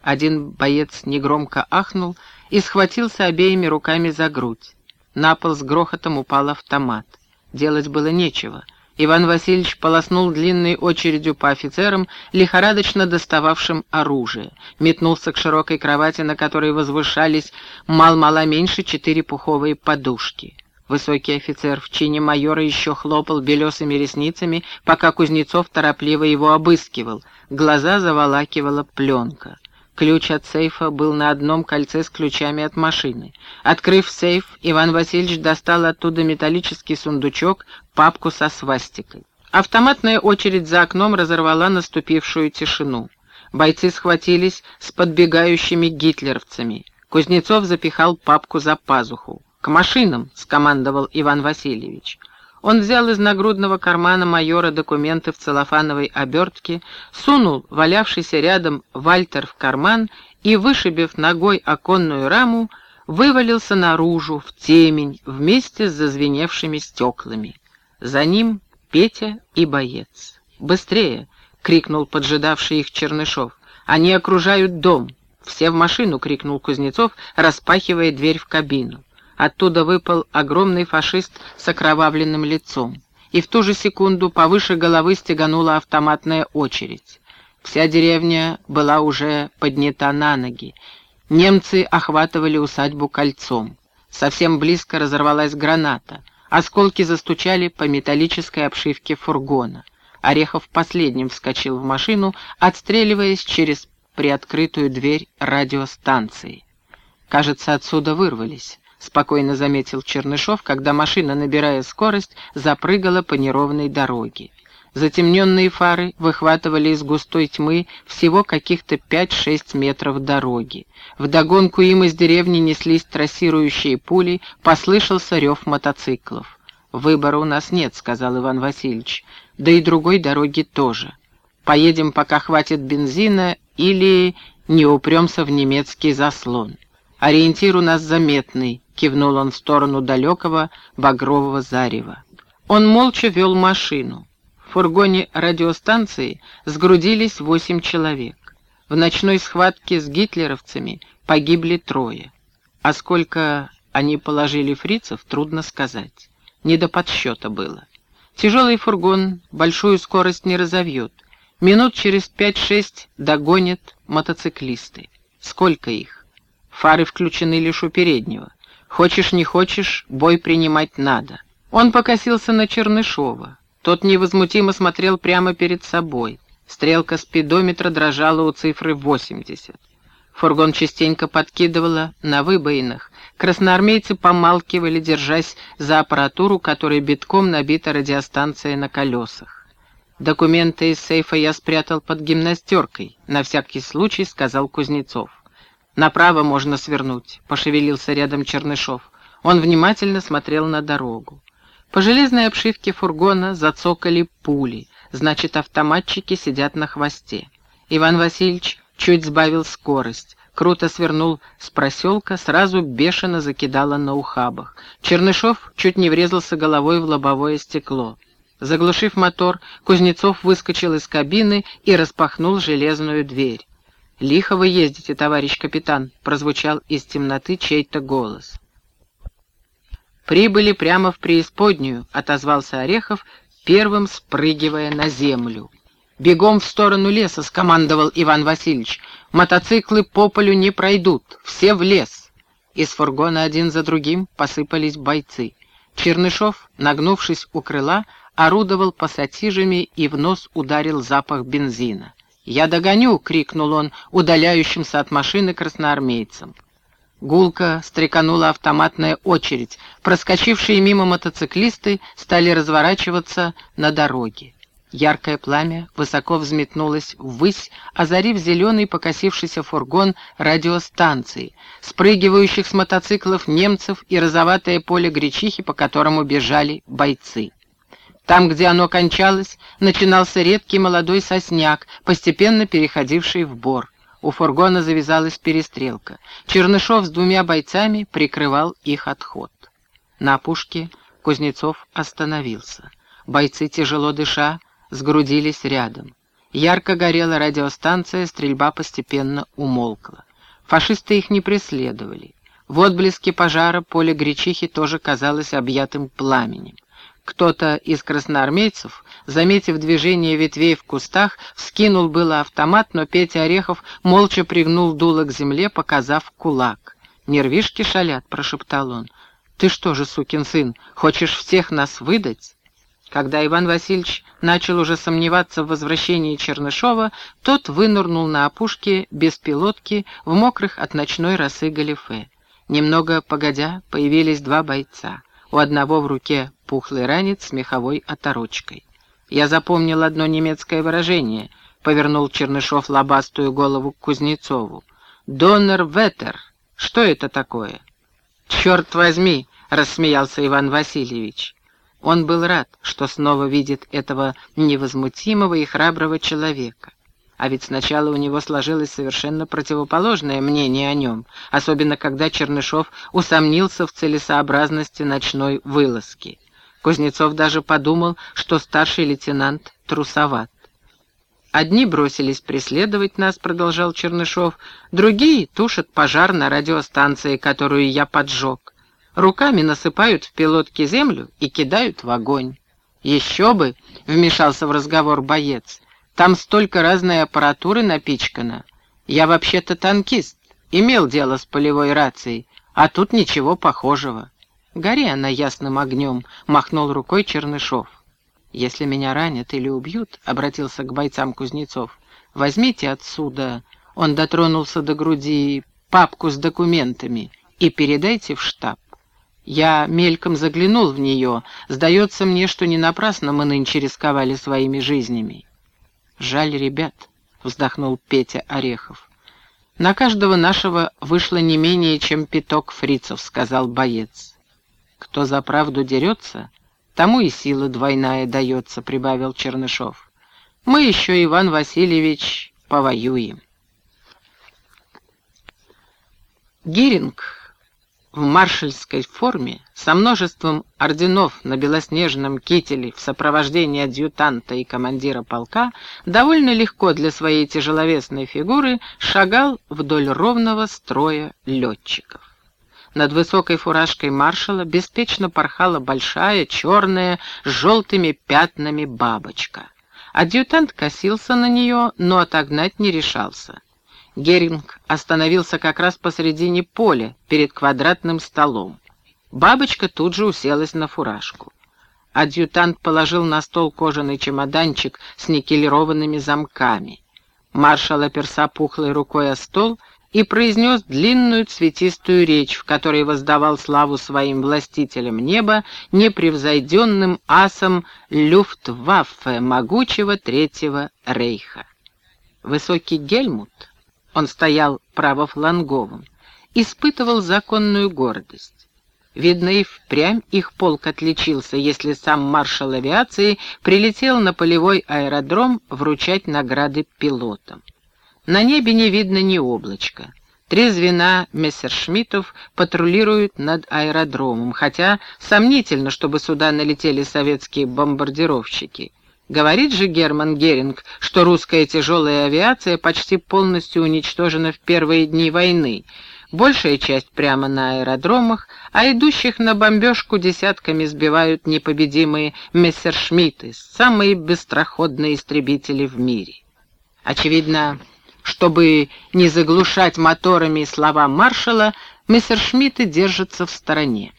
Один боец негромко ахнул и схватился обеими руками за грудь. На пол с грохотом упал автомат. Делать было нечего. Иван Васильевич полоснул длинной очередью по офицерам, лихорадочно достававшим оружие. Метнулся к широкой кровати, на которой возвышались мал-мала меньше четыре пуховые подушки. Высокий офицер в чине майора еще хлопал белесыми ресницами, пока Кузнецов торопливо его обыскивал. Глаза заволакивала пленка. Ключ от сейфа был на одном кольце с ключами от машины. Открыв сейф, Иван Васильевич достал оттуда металлический сундучок, папку со свастикой. Автоматная очередь за окном разорвала наступившую тишину. Бойцы схватились с подбегающими гитлеровцами. Кузнецов запихал папку за пазуху. «К машинам!» — скомандовал Иван Васильевич. Он взял из нагрудного кармана майора документы в целлофановой обертке, сунул валявшийся рядом Вальтер в карман и, вышибив ногой оконную раму, вывалился наружу, в темень, вместе с зазвеневшими стеклами. За ним Петя и боец. «Быстрее!» — крикнул поджидавший их Чернышов. «Они окружают дом!» «Все в машину!» — крикнул Кузнецов, распахивая дверь в кабину. Оттуда выпал огромный фашист с окровавленным лицом. И в ту же секунду повыше головы стеганула автоматная очередь. Вся деревня была уже поднята на ноги. Немцы охватывали усадьбу кольцом. Совсем близко разорвалась граната. Осколки застучали по металлической обшивке фургона. Орехов последним вскочил в машину, отстреливаясь через приоткрытую дверь радиостанции. Кажется, отсюда вырвались. — спокойно заметил Чернышов, когда машина, набирая скорость, запрыгала по неровной дороге. Затемненные фары выхватывали из густой тьмы всего каких-то 5-6 метров дороги. Вдогонку им из деревни неслись трассирующие пули, послышался рев мотоциклов. «Выбора у нас нет», — сказал Иван Васильевич, — «да и другой дороги тоже. Поедем, пока хватит бензина, или не упремся в немецкий заслон. Ориентир у нас заметный, — кивнул он в сторону далекого багрового зарева. Он молча вел машину. В фургоне радиостанции сгрудились восемь человек. В ночной схватке с гитлеровцами погибли трое. А сколько они положили фрицев, трудно сказать. Не до подсчета было. Тяжелый фургон большую скорость не разовьет. Минут через пять-шесть догонят мотоциклисты. Сколько их? Фары включены лишь у переднего. Хочешь, не хочешь, бой принимать надо. Он покосился на Чернышова. Тот невозмутимо смотрел прямо перед собой. Стрелка спидометра дрожала у цифры 80. Фургон частенько подкидывало на выбоинах. Красноармейцы помалкивали, держась за аппаратуру, которой битком набита радиостанция на колесах. «Документы из сейфа я спрятал под гимнастеркой», — на всякий случай сказал Кузнецов. «Направо можно свернуть», — пошевелился рядом Чернышов. Он внимательно смотрел на дорогу. По железной обшивке фургона зацокали пули, значит, автоматчики сидят на хвосте. Иван Васильевич чуть сбавил скорость. Круто свернул с проселка, сразу бешено закидало на ухабах. Чернышов чуть не врезался головой в лобовое стекло. Заглушив мотор, Кузнецов выскочил из кабины и распахнул железную дверь. «Лихо вы ездите, товарищ капитан», — прозвучал из темноты чей-то голос. «Прибыли прямо в преисподнюю», — отозвался Орехов, первым спрыгивая на землю. «Бегом в сторону леса», — скомандовал Иван Васильевич. «Мотоциклы по полю не пройдут, все в лес». Из фургона один за другим посыпались бойцы. Чернышов, нагнувшись у крыла, орудовал пассатижами и в нос ударил запах бензина. «Я догоню!» — крикнул он удаляющимся от машины красноармейцам. Гулко стреканула автоматная очередь. Проскочившие мимо мотоциклисты стали разворачиваться на дороге. Яркое пламя высоко взметнулось ввысь, озарив зеленый покосившийся фургон радиостанции, спрыгивающих с мотоциклов немцев и розоватое поле гречихи, по которому бежали бойцы. Там, где оно кончалось, начинался редкий молодой сосняк, постепенно переходивший в бор. У фургона завязалась перестрелка. Чернышов с двумя бойцами прикрывал их отход. На опушке Кузнецов остановился. Бойцы, тяжело дыша, сгрудились рядом. Ярко горела радиостанция, стрельба постепенно умолкла. Фашисты их не преследовали. В отблеске пожара поле Гречихи тоже казалось объятым пламенем. Кто-то из красноармейцев, заметив движение ветвей в кустах, вскинул было автомат, но Петя Орехов молча пригнул дуло к земле, показав кулак. «Нервишки шалят», — прошептал он. «Ты что же, сукин сын, хочешь всех нас выдать?» Когда Иван Васильевич начал уже сомневаться в возвращении Чернышова, тот вынырнул на опушке без пилотки в мокрых от ночной росы галифе. Немного погодя появились два бойца. У одного в руке пухлый ранец с меховой оторочкой. «Я запомнил одно немецкое выражение», — повернул Чернышов лобастую голову к Кузнецову. «Донор Ветер. Что это такое?» «Черт возьми!» — рассмеялся Иван Васильевич. Он был рад, что снова видит этого невозмутимого и храброго человека. А ведь сначала у него сложилось совершенно противоположное мнение о нем, особенно когда Чернышов усомнился в целесообразности ночной вылазки. Кузнецов даже подумал, что старший лейтенант трусоват. «Одни бросились преследовать нас», — продолжал Чернышов, «другие тушат пожар на радиостанции, которую я поджег. Руками насыпают в пилотки землю и кидают в огонь. «Еще бы!» — вмешался в разговор боец. «Там столько разной аппаратуры напичкано. Я вообще-то танкист, имел дело с полевой рацией, а тут ничего похожего». «Гори она ясным огнем», — махнул рукой Чернышов. «Если меня ранят или убьют», — обратился к бойцам Кузнецов, — «возьмите отсюда», — он дотронулся до груди, — «папку с документами и передайте в штаб». Я мельком заглянул в нее. Сдается мне, что не напрасно мы нынче рисковали своими жизнями. «Жаль ребят», — вздохнул Петя Орехов. «На каждого нашего вышло не менее, чем пяток фрицев», — сказал боец. «Кто за правду дерется, тому и сила двойная дается», — прибавил Чернышов. «Мы еще, Иван Васильевич, повоюем». Геринг в маршальской форме, со множеством орденов на белоснежном кителе в сопровождении адъютанта и командира полка, довольно легко для своей тяжеловесной фигуры шагал вдоль ровного строя летчиков. Над высокой фуражкой маршала беспечно порхала большая, черная, с желтыми пятнами бабочка. Адъютант косился на нее, но отогнать не решался. Геринг остановился как раз посредине поля, перед квадратным столом. Бабочка тут же уселась на фуражку. Адъютант положил на стол кожаный чемоданчик с никелированными замками. Маршал оперся пухлой рукой о стол и произнес длинную цветистую речь, в которой воздавал славу своим властителям неба, непревзойденным асом Люфтваффе, могучего Третьего Рейха. Высокий Гельмут он стоял правофланговым, испытывал законную гордость. Видно, и впрямь их полк отличился, если сам маршал авиации прилетел на полевой аэродром вручать награды пилотам. На небе не видно ни облачка. Три звена мессершмиттов патрулируют над аэродромом, хотя сомнительно, чтобы сюда налетели советские бомбардировщики. Говорит же Герман Геринг, что русская тяжелая авиация почти полностью уничтожена в первые дни войны, большая часть прямо на аэродромах, а идущих на бомбежку десятками сбивают непобедимые мессершмитты, самые быстроходные истребители в мире. Очевидно, чтобы не заглушать моторами слова маршала, мессершмитты держатся в стороне.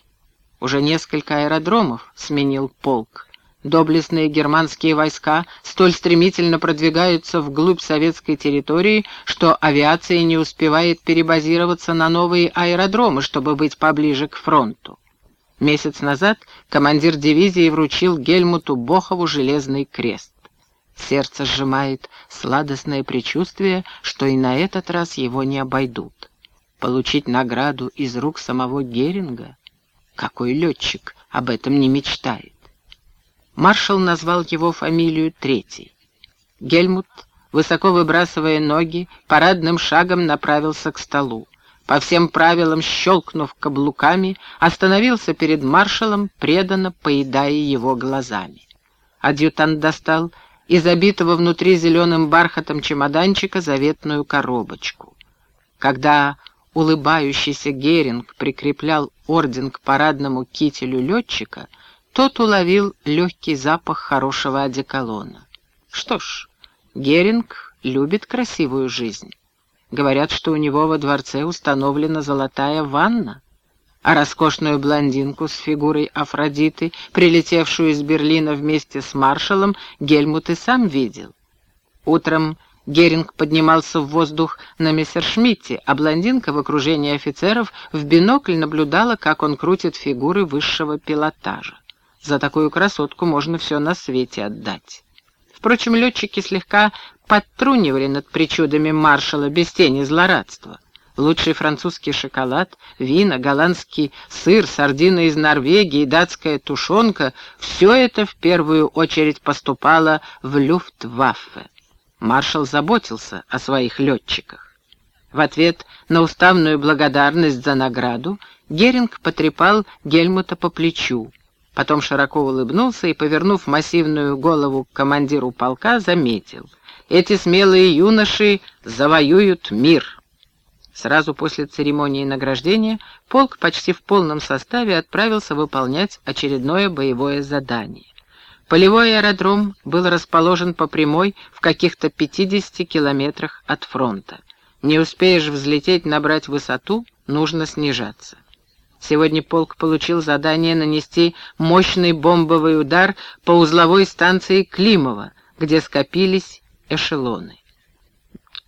Уже несколько аэродромов сменил полк. Доблестные германские войска столь стремительно продвигаются вглубь советской территории, что авиация не успевает перебазироваться на новые аэродромы, чтобы быть поближе к фронту. Месяц назад командир дивизии вручил Гельмуту Бохову железный крест. Сердце сжимает сладостное предчувствие, что и на этот раз его не обойдут. Получить награду из рук самого Геринга? Какой летчик об этом не мечтает? Маршал назвал его фамилию третий. Гельмут, высоко выбрасывая ноги, парадным шагом направился к столу. По всем правилам, щелкнув каблуками, остановился перед маршалом, преданно поедая его глазами. Адъютант достал из забитого внутри зеленым бархатом чемоданчика заветную коробочку. Когда улыбающийся Геринг прикреплял орден к парадному кителю летчика, тот уловил легкий запах хорошего одеколона. Что ж, Геринг любит красивую жизнь. Говорят, что у него во дворце установлена золотая ванна, а роскошную блондинку с фигурой Афродиты, прилетевшую из Берлина вместе с маршалом, Гельмут и сам видел. Утром Геринг поднимался в воздух на мессершмитте, а блондинка в окружении офицеров в бинокль наблюдала, как он крутит фигуры высшего пилотажа. За такую красотку можно все на свете отдать. Впрочем, летчики слегка подтрунивали над причудами маршала без тени злорадства. Лучший французский шоколад, вина, голландский сыр, сардины из Норвегии, датская тушенка — все это в первую очередь поступало в Люфтваффе. Маршал заботился о своих летчиках. В ответ на уставную благодарность за награду Геринг потрепал Гельмута по плечу. Потом широко улыбнулся и, повернув массивную голову к командиру полка, заметил. «Эти смелые юноши завоюют мир». Сразу после церемонии награждения полк почти в полном составе отправился выполнять очередное боевое задание. Полевой аэродром был расположен по прямой в каких-то 50 километрах от фронта. Не успеешь взлететь, набрать высоту, нужно снижаться. Сегодня полк получил задание нанести мощный бомбовый удар по узловой станции Климова, где скопились эшелоны.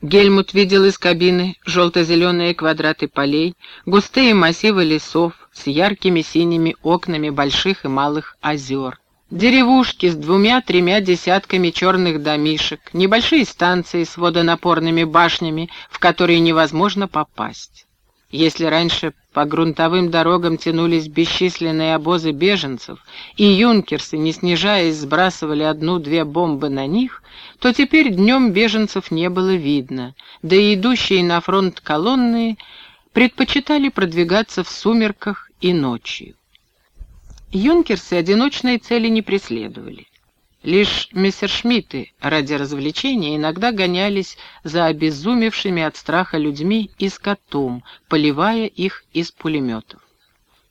Гельмут видел из кабины желто-зеленые квадраты полей, густые массивы лесов с яркими синими окнами больших и малых озер, деревушки с двумя-тремя десятками черных домишек, небольшие станции с водонапорными башнями, в которые невозможно попасть. Если раньше по грунтовым дорогам тянулись бесчисленные обозы беженцев, и юнкерсы, не снижаясь, сбрасывали одну-две бомбы на них, то теперь днем беженцев не было видно, да и идущие на фронт колонны предпочитали продвигаться в сумерках и ночью. Юнкерсы одиночные цели не преследовали. Лишь мессершмитты ради развлечения иногда гонялись за обезумевшими от страха людьми и скотом, поливая их из пулеметов.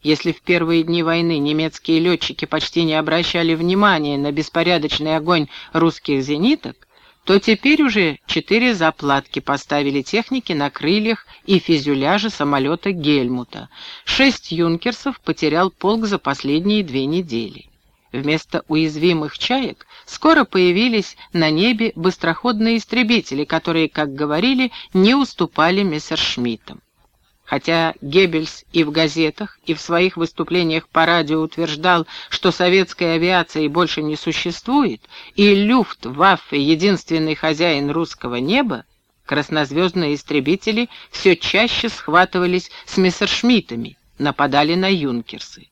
Если в первые дни войны немецкие летчики почти не обращали внимания на беспорядочный огонь русских зениток, то теперь уже четыре заплатки поставили техники на крыльях и фюзеляже самолета Гельмута. Шесть юнкерсов потерял полк за последние две недели. Вместо уязвимых чаек скоро появились на небе быстроходные истребители, которые, как говорили, не уступали мессершмиттам. Хотя Геббельс и в газетах, и в своих выступлениях по радио утверждал, что советской авиации больше не существует, и Люфтваффе — единственный хозяин русского неба, краснозвездные истребители все чаще схватывались с мессершмиттами, нападали на юнкерсы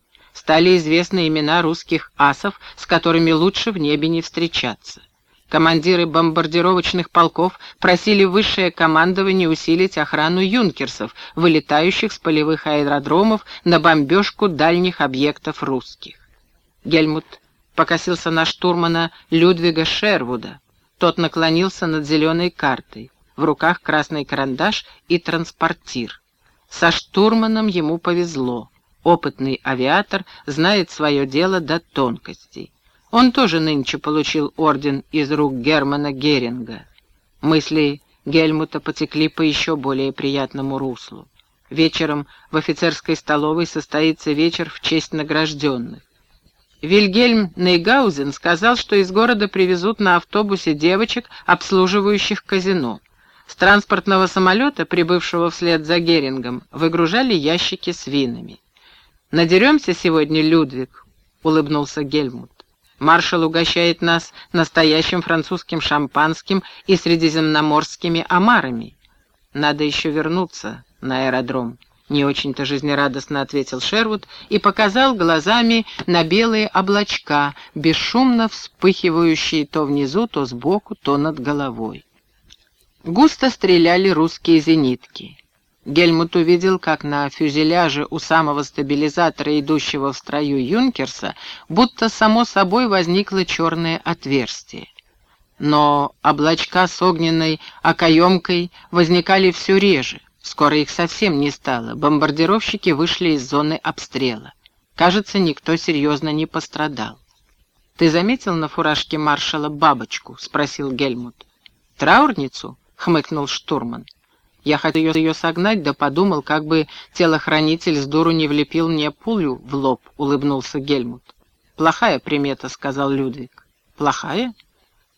стали известны имена русских асов, с которыми лучше в небе не встречаться. Командиры бомбардировочных полков просили высшее командование усилить охрану юнкерсов, вылетающих с полевых аэродромов на бомбежку дальних объектов русских. Гельмут покосился на штурмана Людвига Шервуда. Тот наклонился над зеленой картой. В руках красный карандаш и транспортир. Со штурманом ему повезло. Опытный авиатор знает свое дело до тонкостей. Он тоже нынче получил орден из рук Германа Геринга. Мысли Гельмута потекли по еще более приятному руслу. Вечером в офицерской столовой состоится вечер в честь награжденных. Вильгельм Нейгаузен сказал, что из города привезут на автобусе девочек, обслуживающих казино. С транспортного самолета, прибывшего вслед за Герингом, выгружали ящики с винами. «Надеремся сегодня, Людвиг?» — улыбнулся Гельмут. Маршал угощает нас настоящим французским шампанским и средиземноморскими омарами. Надо еще вернуться на аэродром. Не очень-то жизнерадостно ответил Шервуд и показал глазами на белые облачка, бесшумно вспыхивающие то внизу, то сбоку, то над головой. Густо стреляли русские зенитки. Гельмут увидел, как на фюзеляже у самого стабилизатора, идущего в строю Юнкерса, будто само собой возникло черное отверстие. Но облачка с огненной окоемкой возникали все реже. Скоро их совсем не стало. Бомбардировщики вышли из зоны обстрела. Кажется, никто серьезно не пострадал. «Ты заметил на фуражке маршала бабочку?» — спросил Гельмут. «Траурницу?» — хмыкнул штурман. Я хотел ее согнать, да подумал, как бы телохранитель с дуру не влепил мне пулю в лоб, — улыбнулся Гельмут. «Плохая примета», — сказал Людвиг. «Плохая?»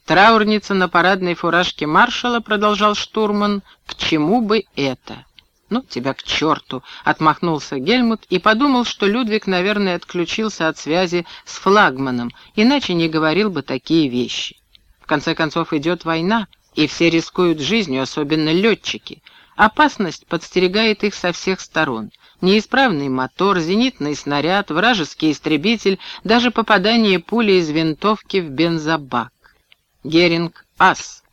«Траурница на парадной фуражке маршала», — продолжал штурман, — «к чему бы это?» «Ну, тебя к черту!» — отмахнулся Гельмут и подумал, что Людвиг, наверное, отключился от связи с флагманом, иначе не говорил бы такие вещи. В конце концов, идет война, и все рискуют жизнью, особенно летчики. Опасность подстерегает их со всех сторон. Неисправный мотор, зенитный снаряд, вражеский истребитель, даже попадание пули из винтовки в бензобак. Геринг — ас.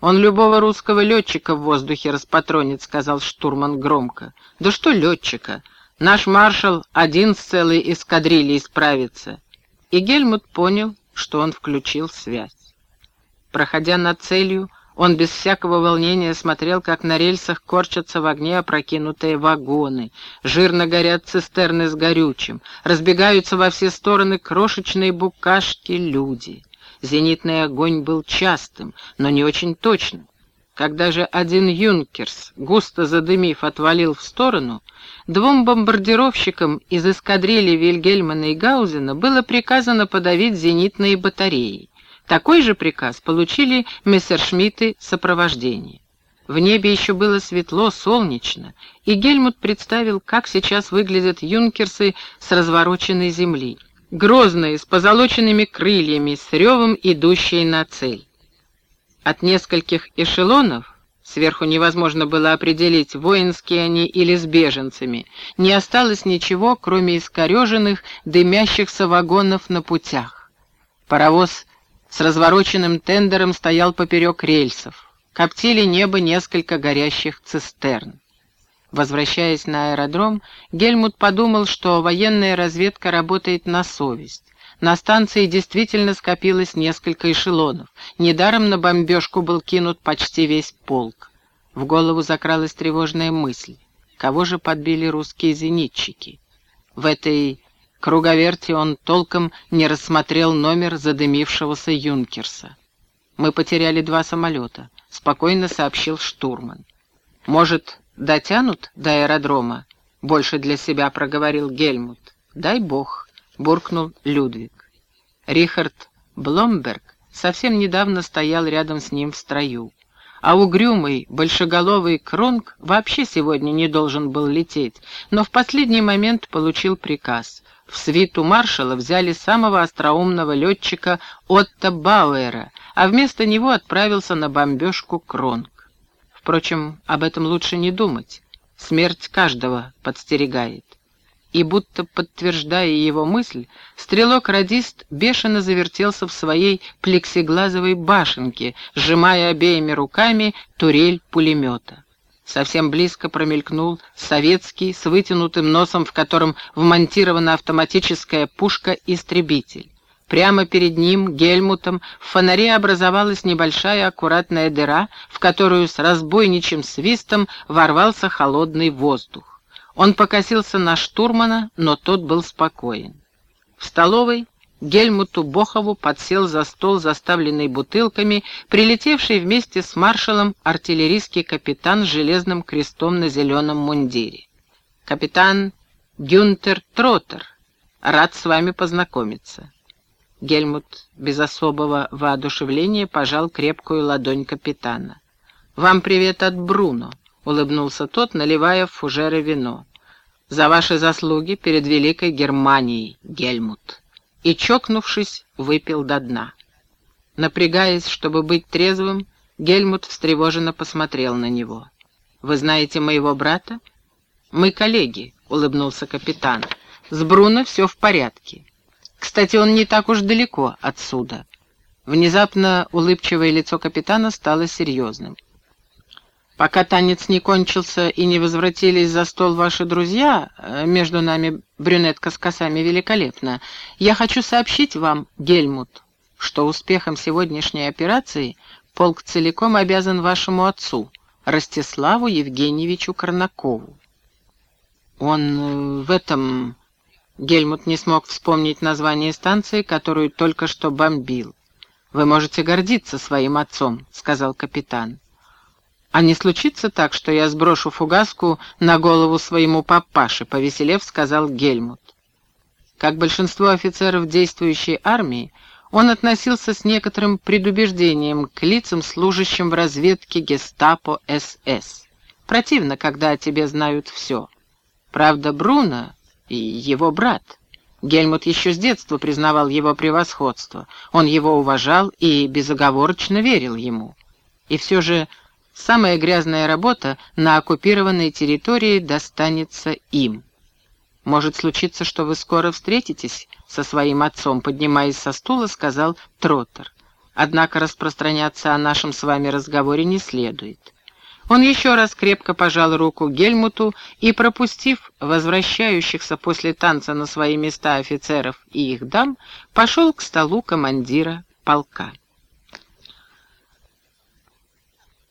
Он любого русского летчика в воздухе распатронит, сказал штурман громко. Да что летчика? Наш маршал один с целой эскадрильей справится. И Гельмут понял, что он включил связь. Проходя над целью, он без всякого волнения смотрел, как на рельсах корчатся в огне опрокинутые вагоны, жирно горят цистерны с горючим, разбегаются во все стороны крошечные букашки люди. Зенитный огонь был частым, но не очень точным. Когда же один «Юнкерс», густо задымив, отвалил в сторону, двум бомбардировщикам из эскадрильи Вильгельмана и Гаузена было приказано подавить зенитные батареи. Такой же приказ получили мессершмитты сопровождения. В небе еще было светло, солнечно, и Гельмут представил, как сейчас выглядят юнкерсы с развороченной земли. Грозные, с позолоченными крыльями, с ревом идущие на цель. От нескольких эшелонов, сверху невозможно было определить, воинские они или с беженцами, не осталось ничего, кроме искореженных, дымящихся вагонов на путях. Паровоз с развороченным тендером стоял поперек рельсов. Коптили небо несколько горящих цистерн. Возвращаясь на аэродром, Гельмут подумал, что военная разведка работает на совесть. На станции действительно скопилось несколько эшелонов. Недаром на бомбежку был кинут почти весь полк. В голову закралась тревожная мысль. Кого же подбили русские зенитчики? В этой круговерти он толком не рассмотрел номер задымившегося Юнкерса. «Мы потеряли два самолета», — спокойно сообщил штурман. «Может, дотянут до аэродрома?» — больше для себя проговорил Гельмут. «Дай бог», — буркнул Людвиг. Рихард Бломберг совсем недавно стоял рядом с ним в строю. А угрюмый, большеголовый Кронг вообще сегодня не должен был лететь, но в последний момент получил приказ. В свиту маршала взяли самого остроумного летчика Отто Бауэра, а вместо него отправился на бомбежку Кронг. Впрочем, об этом лучше не думать. Смерть каждого подстерегает. и будто подтверждая его мысль, стрелок-радист бешено завертелся в своей плексиглазовой башенке, сжимая обеими руками турель пулемета. Совсем близко промелькнул советский с вытянутым носом, в котором вмонтирована автоматическая пушка-истребитель. Прямо перед ним, Гельмутом, в фонаре образовалась небольшая аккуратная дыра, в которую с разбойничьим свистом ворвался холодный воздух. Он покосился на штурмана, но тот был спокоен. В столовой Гельмуту Бохову подсел за стол, заставленный бутылками, прилетевший вместе с маршалом артиллерийский капитан с железным крестом на зеленом мундире. «Капитан Гюнтер Троттер, рад с вами познакомиться». Гельмут без особого воодушевления пожал крепкую ладонь капитана. «Вам привет от Бруно», — улыбнулся тот, наливая в фужеры вино. «За ваши заслуги перед Великой Германией, Гельмут». И, чокнувшись, выпил до дна. Напрягаясь, чтобы быть трезвым, Гельмут встревоженно посмотрел на него. «Вы знаете моего брата?» «Мы коллеги», — улыбнулся капитан. «С Бруно все в порядке. Кстати, он не так уж далеко отсюда. Внезапно улыбчивое лицо капитана стало серьезным. «Пока танец не кончился и не возвратились за стол ваши друзья, э, между нами брюнетка с косами великолепна, я хочу сообщить вам, Гельмут, что успехом сегодняшней операции полк целиком обязан вашему отцу, Ростиславу Евгеньевичу Корнакову. Он э, в этом Гельмут не смог вспомнить название станции, которую только что бомбил. «Вы можете гордиться своим отцом», — сказал капитан. «А не случится так, что я сброшу фугаску на голову своему папаше», — повеселев сказал Гельмут. Как большинство офицеров действующей армии, он относился с некоторым предубеждением к лицам, служащим в разведке гестапо СС. Противно, когда о тебе знают все. Правда, Бруно и его брат. Гельмут еще с детства признавал его превосходство. Он его уважал и безоговорочно верил ему. И все же самая грязная работа на оккупированной территории достанется им. «Может случиться, что вы скоро встретитесь со своим отцом», поднимаясь со стула, сказал Троттер. «Однако распространяться о нашем с вами разговоре не следует. Он еще раз крепко пожал руку Гельмуту и, пропустив возвращающихся после танца на свои места офицеров и их дам, пошел к столу командира полка.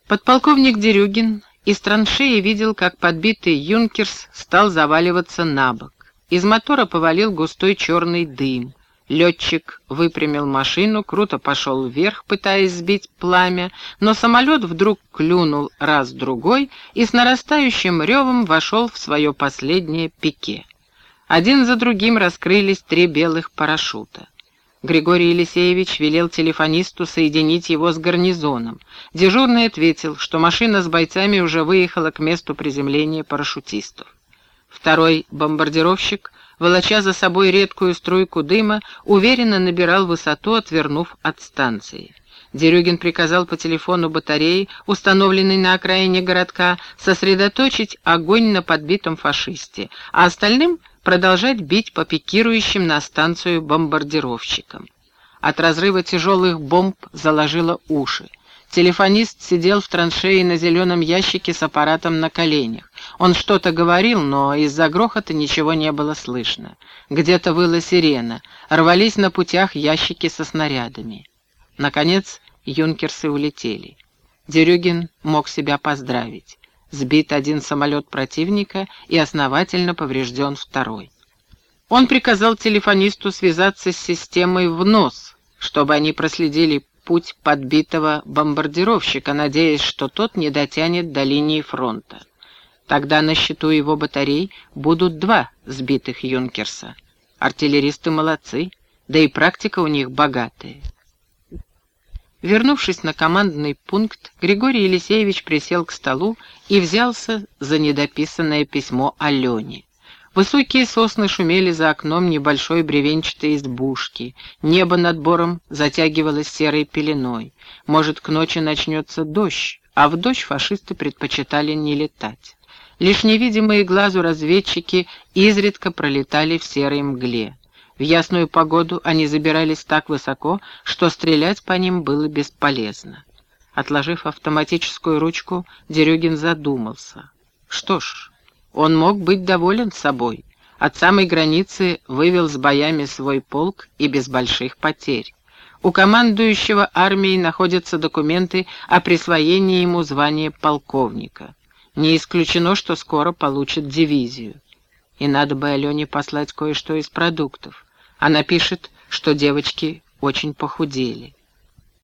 Подполковник Дерюгин из траншеи видел, как подбитый юнкерс стал заваливаться на бок. Из мотора повалил густой черный дым. Летчик выпрямил машину, круто пошел вверх, пытаясь сбить пламя, но самолет вдруг клюнул раз-другой и с нарастающим ревом вошел в свое последнее пике. Один за другим раскрылись три белых парашюта. Григорий Елисеевич велел телефонисту соединить его с гарнизоном. Дежурный ответил, что машина с бойцами уже выехала к месту приземления парашютистов. Второй бомбардировщик волоча за собой редкую струйку дыма, уверенно набирал высоту, отвернув от станции. Дерюгин приказал по телефону батареи, установленной на окраине городка, сосредоточить огонь на подбитом фашисте, а остальным продолжать бить по пикирующим на станцию бомбардировщикам. От разрыва тяжелых бомб заложило уши. Телефонист сидел в траншее на зеленом ящике с аппаратом на коленях. Он что-то говорил, но из-за грохота ничего не было слышно. Где-то выла сирена, рвались на путях ящики со снарядами. Наконец юнкерсы улетели. Дерюгин мог себя поздравить. Сбит один самолет противника и основательно поврежден второй. Он приказал телефонисту связаться с системой в нос, чтобы они проследили путь подбитого бомбардировщика, надеясь, что тот не дотянет до линии фронта. Тогда на счету его батарей будут два сбитых «Юнкерса». Артиллеристы молодцы, да и практика у них богатая. Вернувшись на командный пункт, Григорий Елисеевич присел к столу и взялся за недописанное письмо Алене. Высокие сосны шумели за окном небольшой бревенчатой избушки. Небо над бором затягивалось серой пеленой. Может, к ночи начнется дождь, а в дождь фашисты предпочитали не летать. Лишь невидимые глазу разведчики изредка пролетали в серой мгле. В ясную погоду они забирались так высоко, что стрелять по ним было бесполезно. Отложив автоматическую ручку, Дерюгин задумался. Что ж, он мог быть доволен собой. От самой границы вывел с боями свой полк и без больших потерь. У командующего армией находятся документы о присвоении ему звания полковника. Не исключено, что скоро получит дивизию. И надо бы Алене послать кое-что из продуктов. Она пишет, что девочки очень похудели.